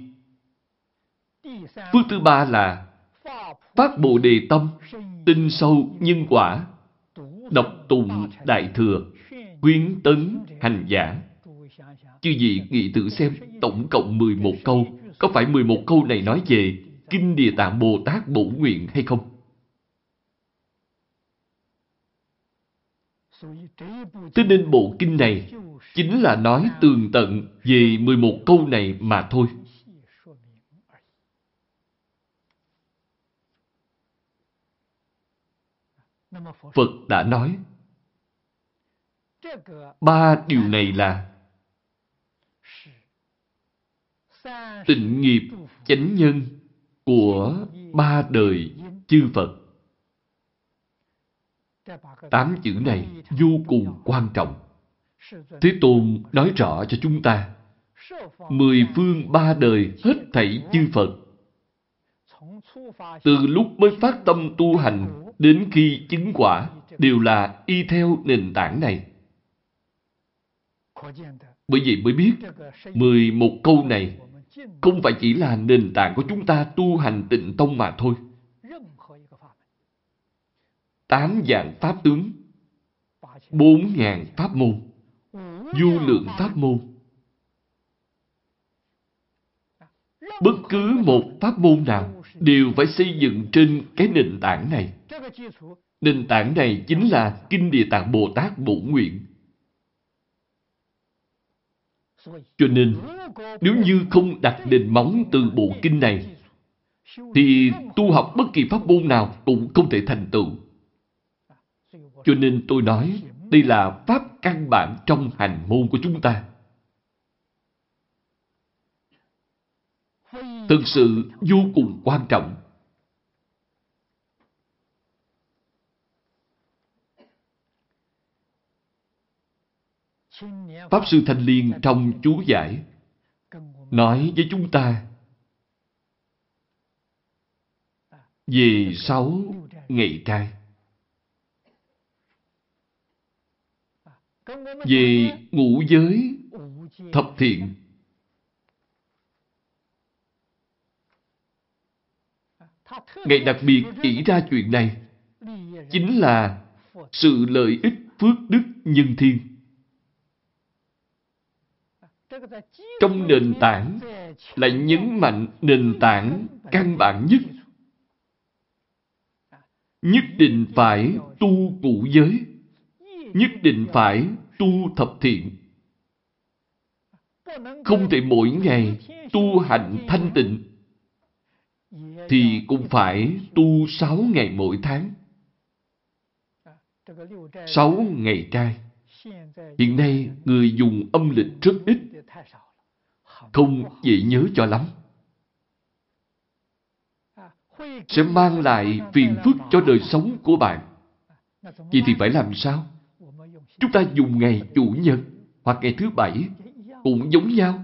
Phước thứ ba là phát bộ đề tâm, tinh sâu nhân quả, đọc tụng đại thừa, quyến tấn hành giả. Chứ gì nghĩ tự xem, tổng cộng 11 câu, có phải 11 câu này nói về Kinh Địa Tạng Bồ Tát Bổ Nguyện hay không? Thế nên bộ kinh này chính là nói tường tận về 11 câu này mà thôi. Phật đã nói, Ba điều này là tịnh nghiệp chánh nhân của ba đời chư Phật. Tám chữ này vô cùng quan trọng. Thế Tôn nói rõ cho chúng ta mười phương ba đời hết thảy chư Phật từ lúc mới phát tâm tu hành đến khi chứng quả đều là y theo nền tảng này. Bởi vậy mới biết, 11 câu này không phải chỉ là nền tảng của chúng ta tu hành tịnh tông mà thôi. Tám dạng pháp tướng, bốn ngàn pháp môn, du lượng pháp môn. Bất cứ một pháp môn nào đều phải xây dựng trên cái nền tảng này. Nền tảng này chính là Kinh Địa Tạng Bồ Tát Bổ Nguyện. Cho nên, nếu như không đặt nền móng từ bộ kinh này, thì tu học bất kỳ pháp môn nào cũng không thể thành tựu. Cho nên tôi nói, đây là pháp căn bản trong hành môn của chúng ta. Thực sự vô cùng quan trọng. Pháp Sư Thanh Liên trong chú giải nói với chúng ta về sáu ngày trai. Về ngũ giới thập thiện. Ngài đặc biệt chỉ ra chuyện này chính là sự lợi ích phước đức nhân thiên. Trong nền tảng lại nhấn mạnh nền tảng căn bản nhất. Nhất định phải tu cụ giới. Nhất định phải tu thập thiện. Không thể mỗi ngày tu hành thanh tịnh thì cũng phải tu sáu ngày mỗi tháng. Sáu ngày trai. Hiện nay, người dùng âm lịch rất ít, không dễ nhớ cho lắm. Sẽ mang lại phiền phức cho đời sống của bạn. Vậy thì phải làm sao? Chúng ta dùng ngày Chủ nhật hoặc ngày thứ Bảy cũng giống nhau.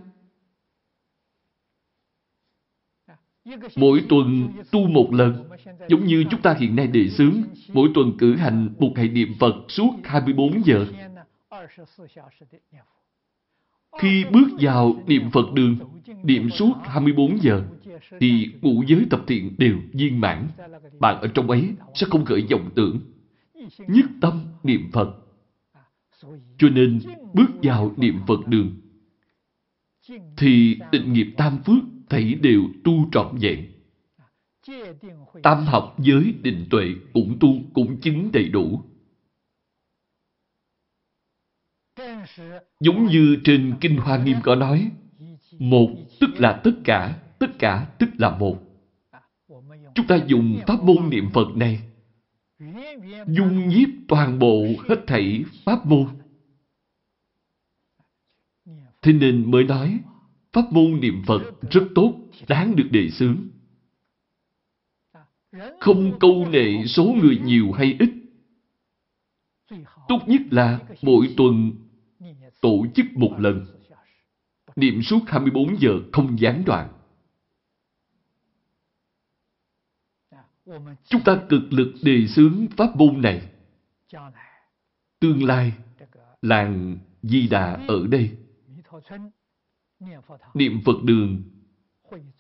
Mỗi tuần tu một lần, giống như chúng ta hiện nay đề xướng, mỗi tuần cử hành một ngày niệm Phật suốt 24 giờ. Khi bước vào niệm Phật đường, niệm suốt 24 giờ, thì ngũ giới tập thiện đều viên mãn. Bạn ở trong ấy sẽ không khởi vọng tưởng. Nhất tâm niệm Phật. Cho nên, bước vào niệm Phật đường, thì tịnh nghiệp tam phước thảy đều tu trọn vẹn. Tam học giới định tuệ cũng tu, cũng chứng đầy đủ. Giống như trên Kinh Hoa Nghiêm có nói, một tức là tất cả, tất cả tức là một. Chúng ta dùng pháp môn niệm Phật này, dung nhiếp toàn bộ hết thảy pháp môn. Thế nên mới nói, pháp môn niệm Phật rất tốt, đáng được đề xướng. Không câu nệ số người nhiều hay ít. Tốt nhất là mỗi tuần tổ chức một lần. Niệm suốt 24 giờ không gián đoạn. Chúng ta cực lực đề xướng pháp môn này. Tương lai, làng Di Đà ở đây, niệm Phật đường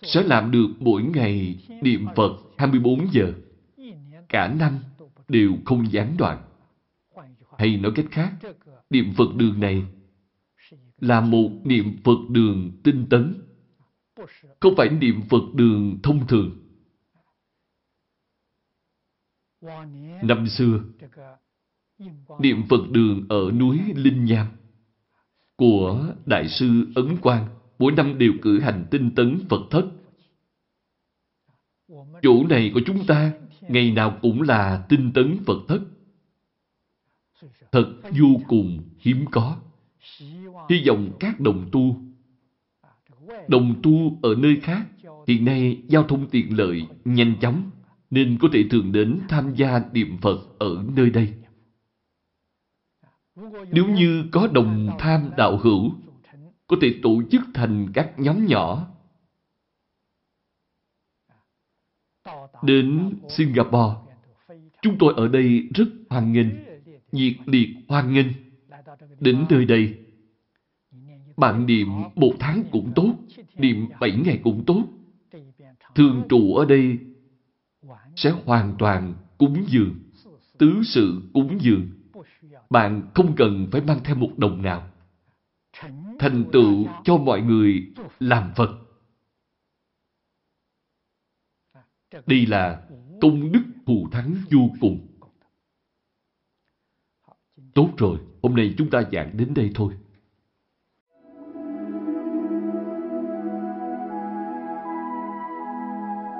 sẽ làm được mỗi ngày niệm Phật 24 giờ. Cả năm đều không gián đoạn. Hay nói cách khác, niệm Phật đường này là một niệm Phật đường tinh tấn, không phải niệm Phật đường thông thường. Năm xưa, niệm Phật đường ở núi Linh Nham của Đại sư Ấn Quang mỗi năm đều cử hành tinh tấn Phật thất. Chỗ này của chúng ta ngày nào cũng là tinh tấn Phật thất. Thật vô cùng hiếm có. Hy vọng các đồng tu, đồng tu ở nơi khác, hiện nay giao thông tiện lợi, nhanh chóng, nên có thể thường đến tham gia niệm Phật ở nơi đây. Nếu như có đồng tham đạo hữu, có thể tổ chức thành các nhóm nhỏ. Đến Singapore, chúng tôi ở đây rất hoan nghênh, nhiệt liệt hoan nghênh. Đến nơi đây, bạn niệm một tháng cũng tốt, niệm bảy ngày cũng tốt. Thường trụ ở đây sẽ hoàn toàn cúng dường, tứ sự cúng dường. Bạn không cần phải mang theo một đồng nào. Thành tựu cho mọi người làm Phật. Đây là công đức thù thắng vô cùng. Tốt rồi, hôm nay chúng ta giảng đến đây thôi.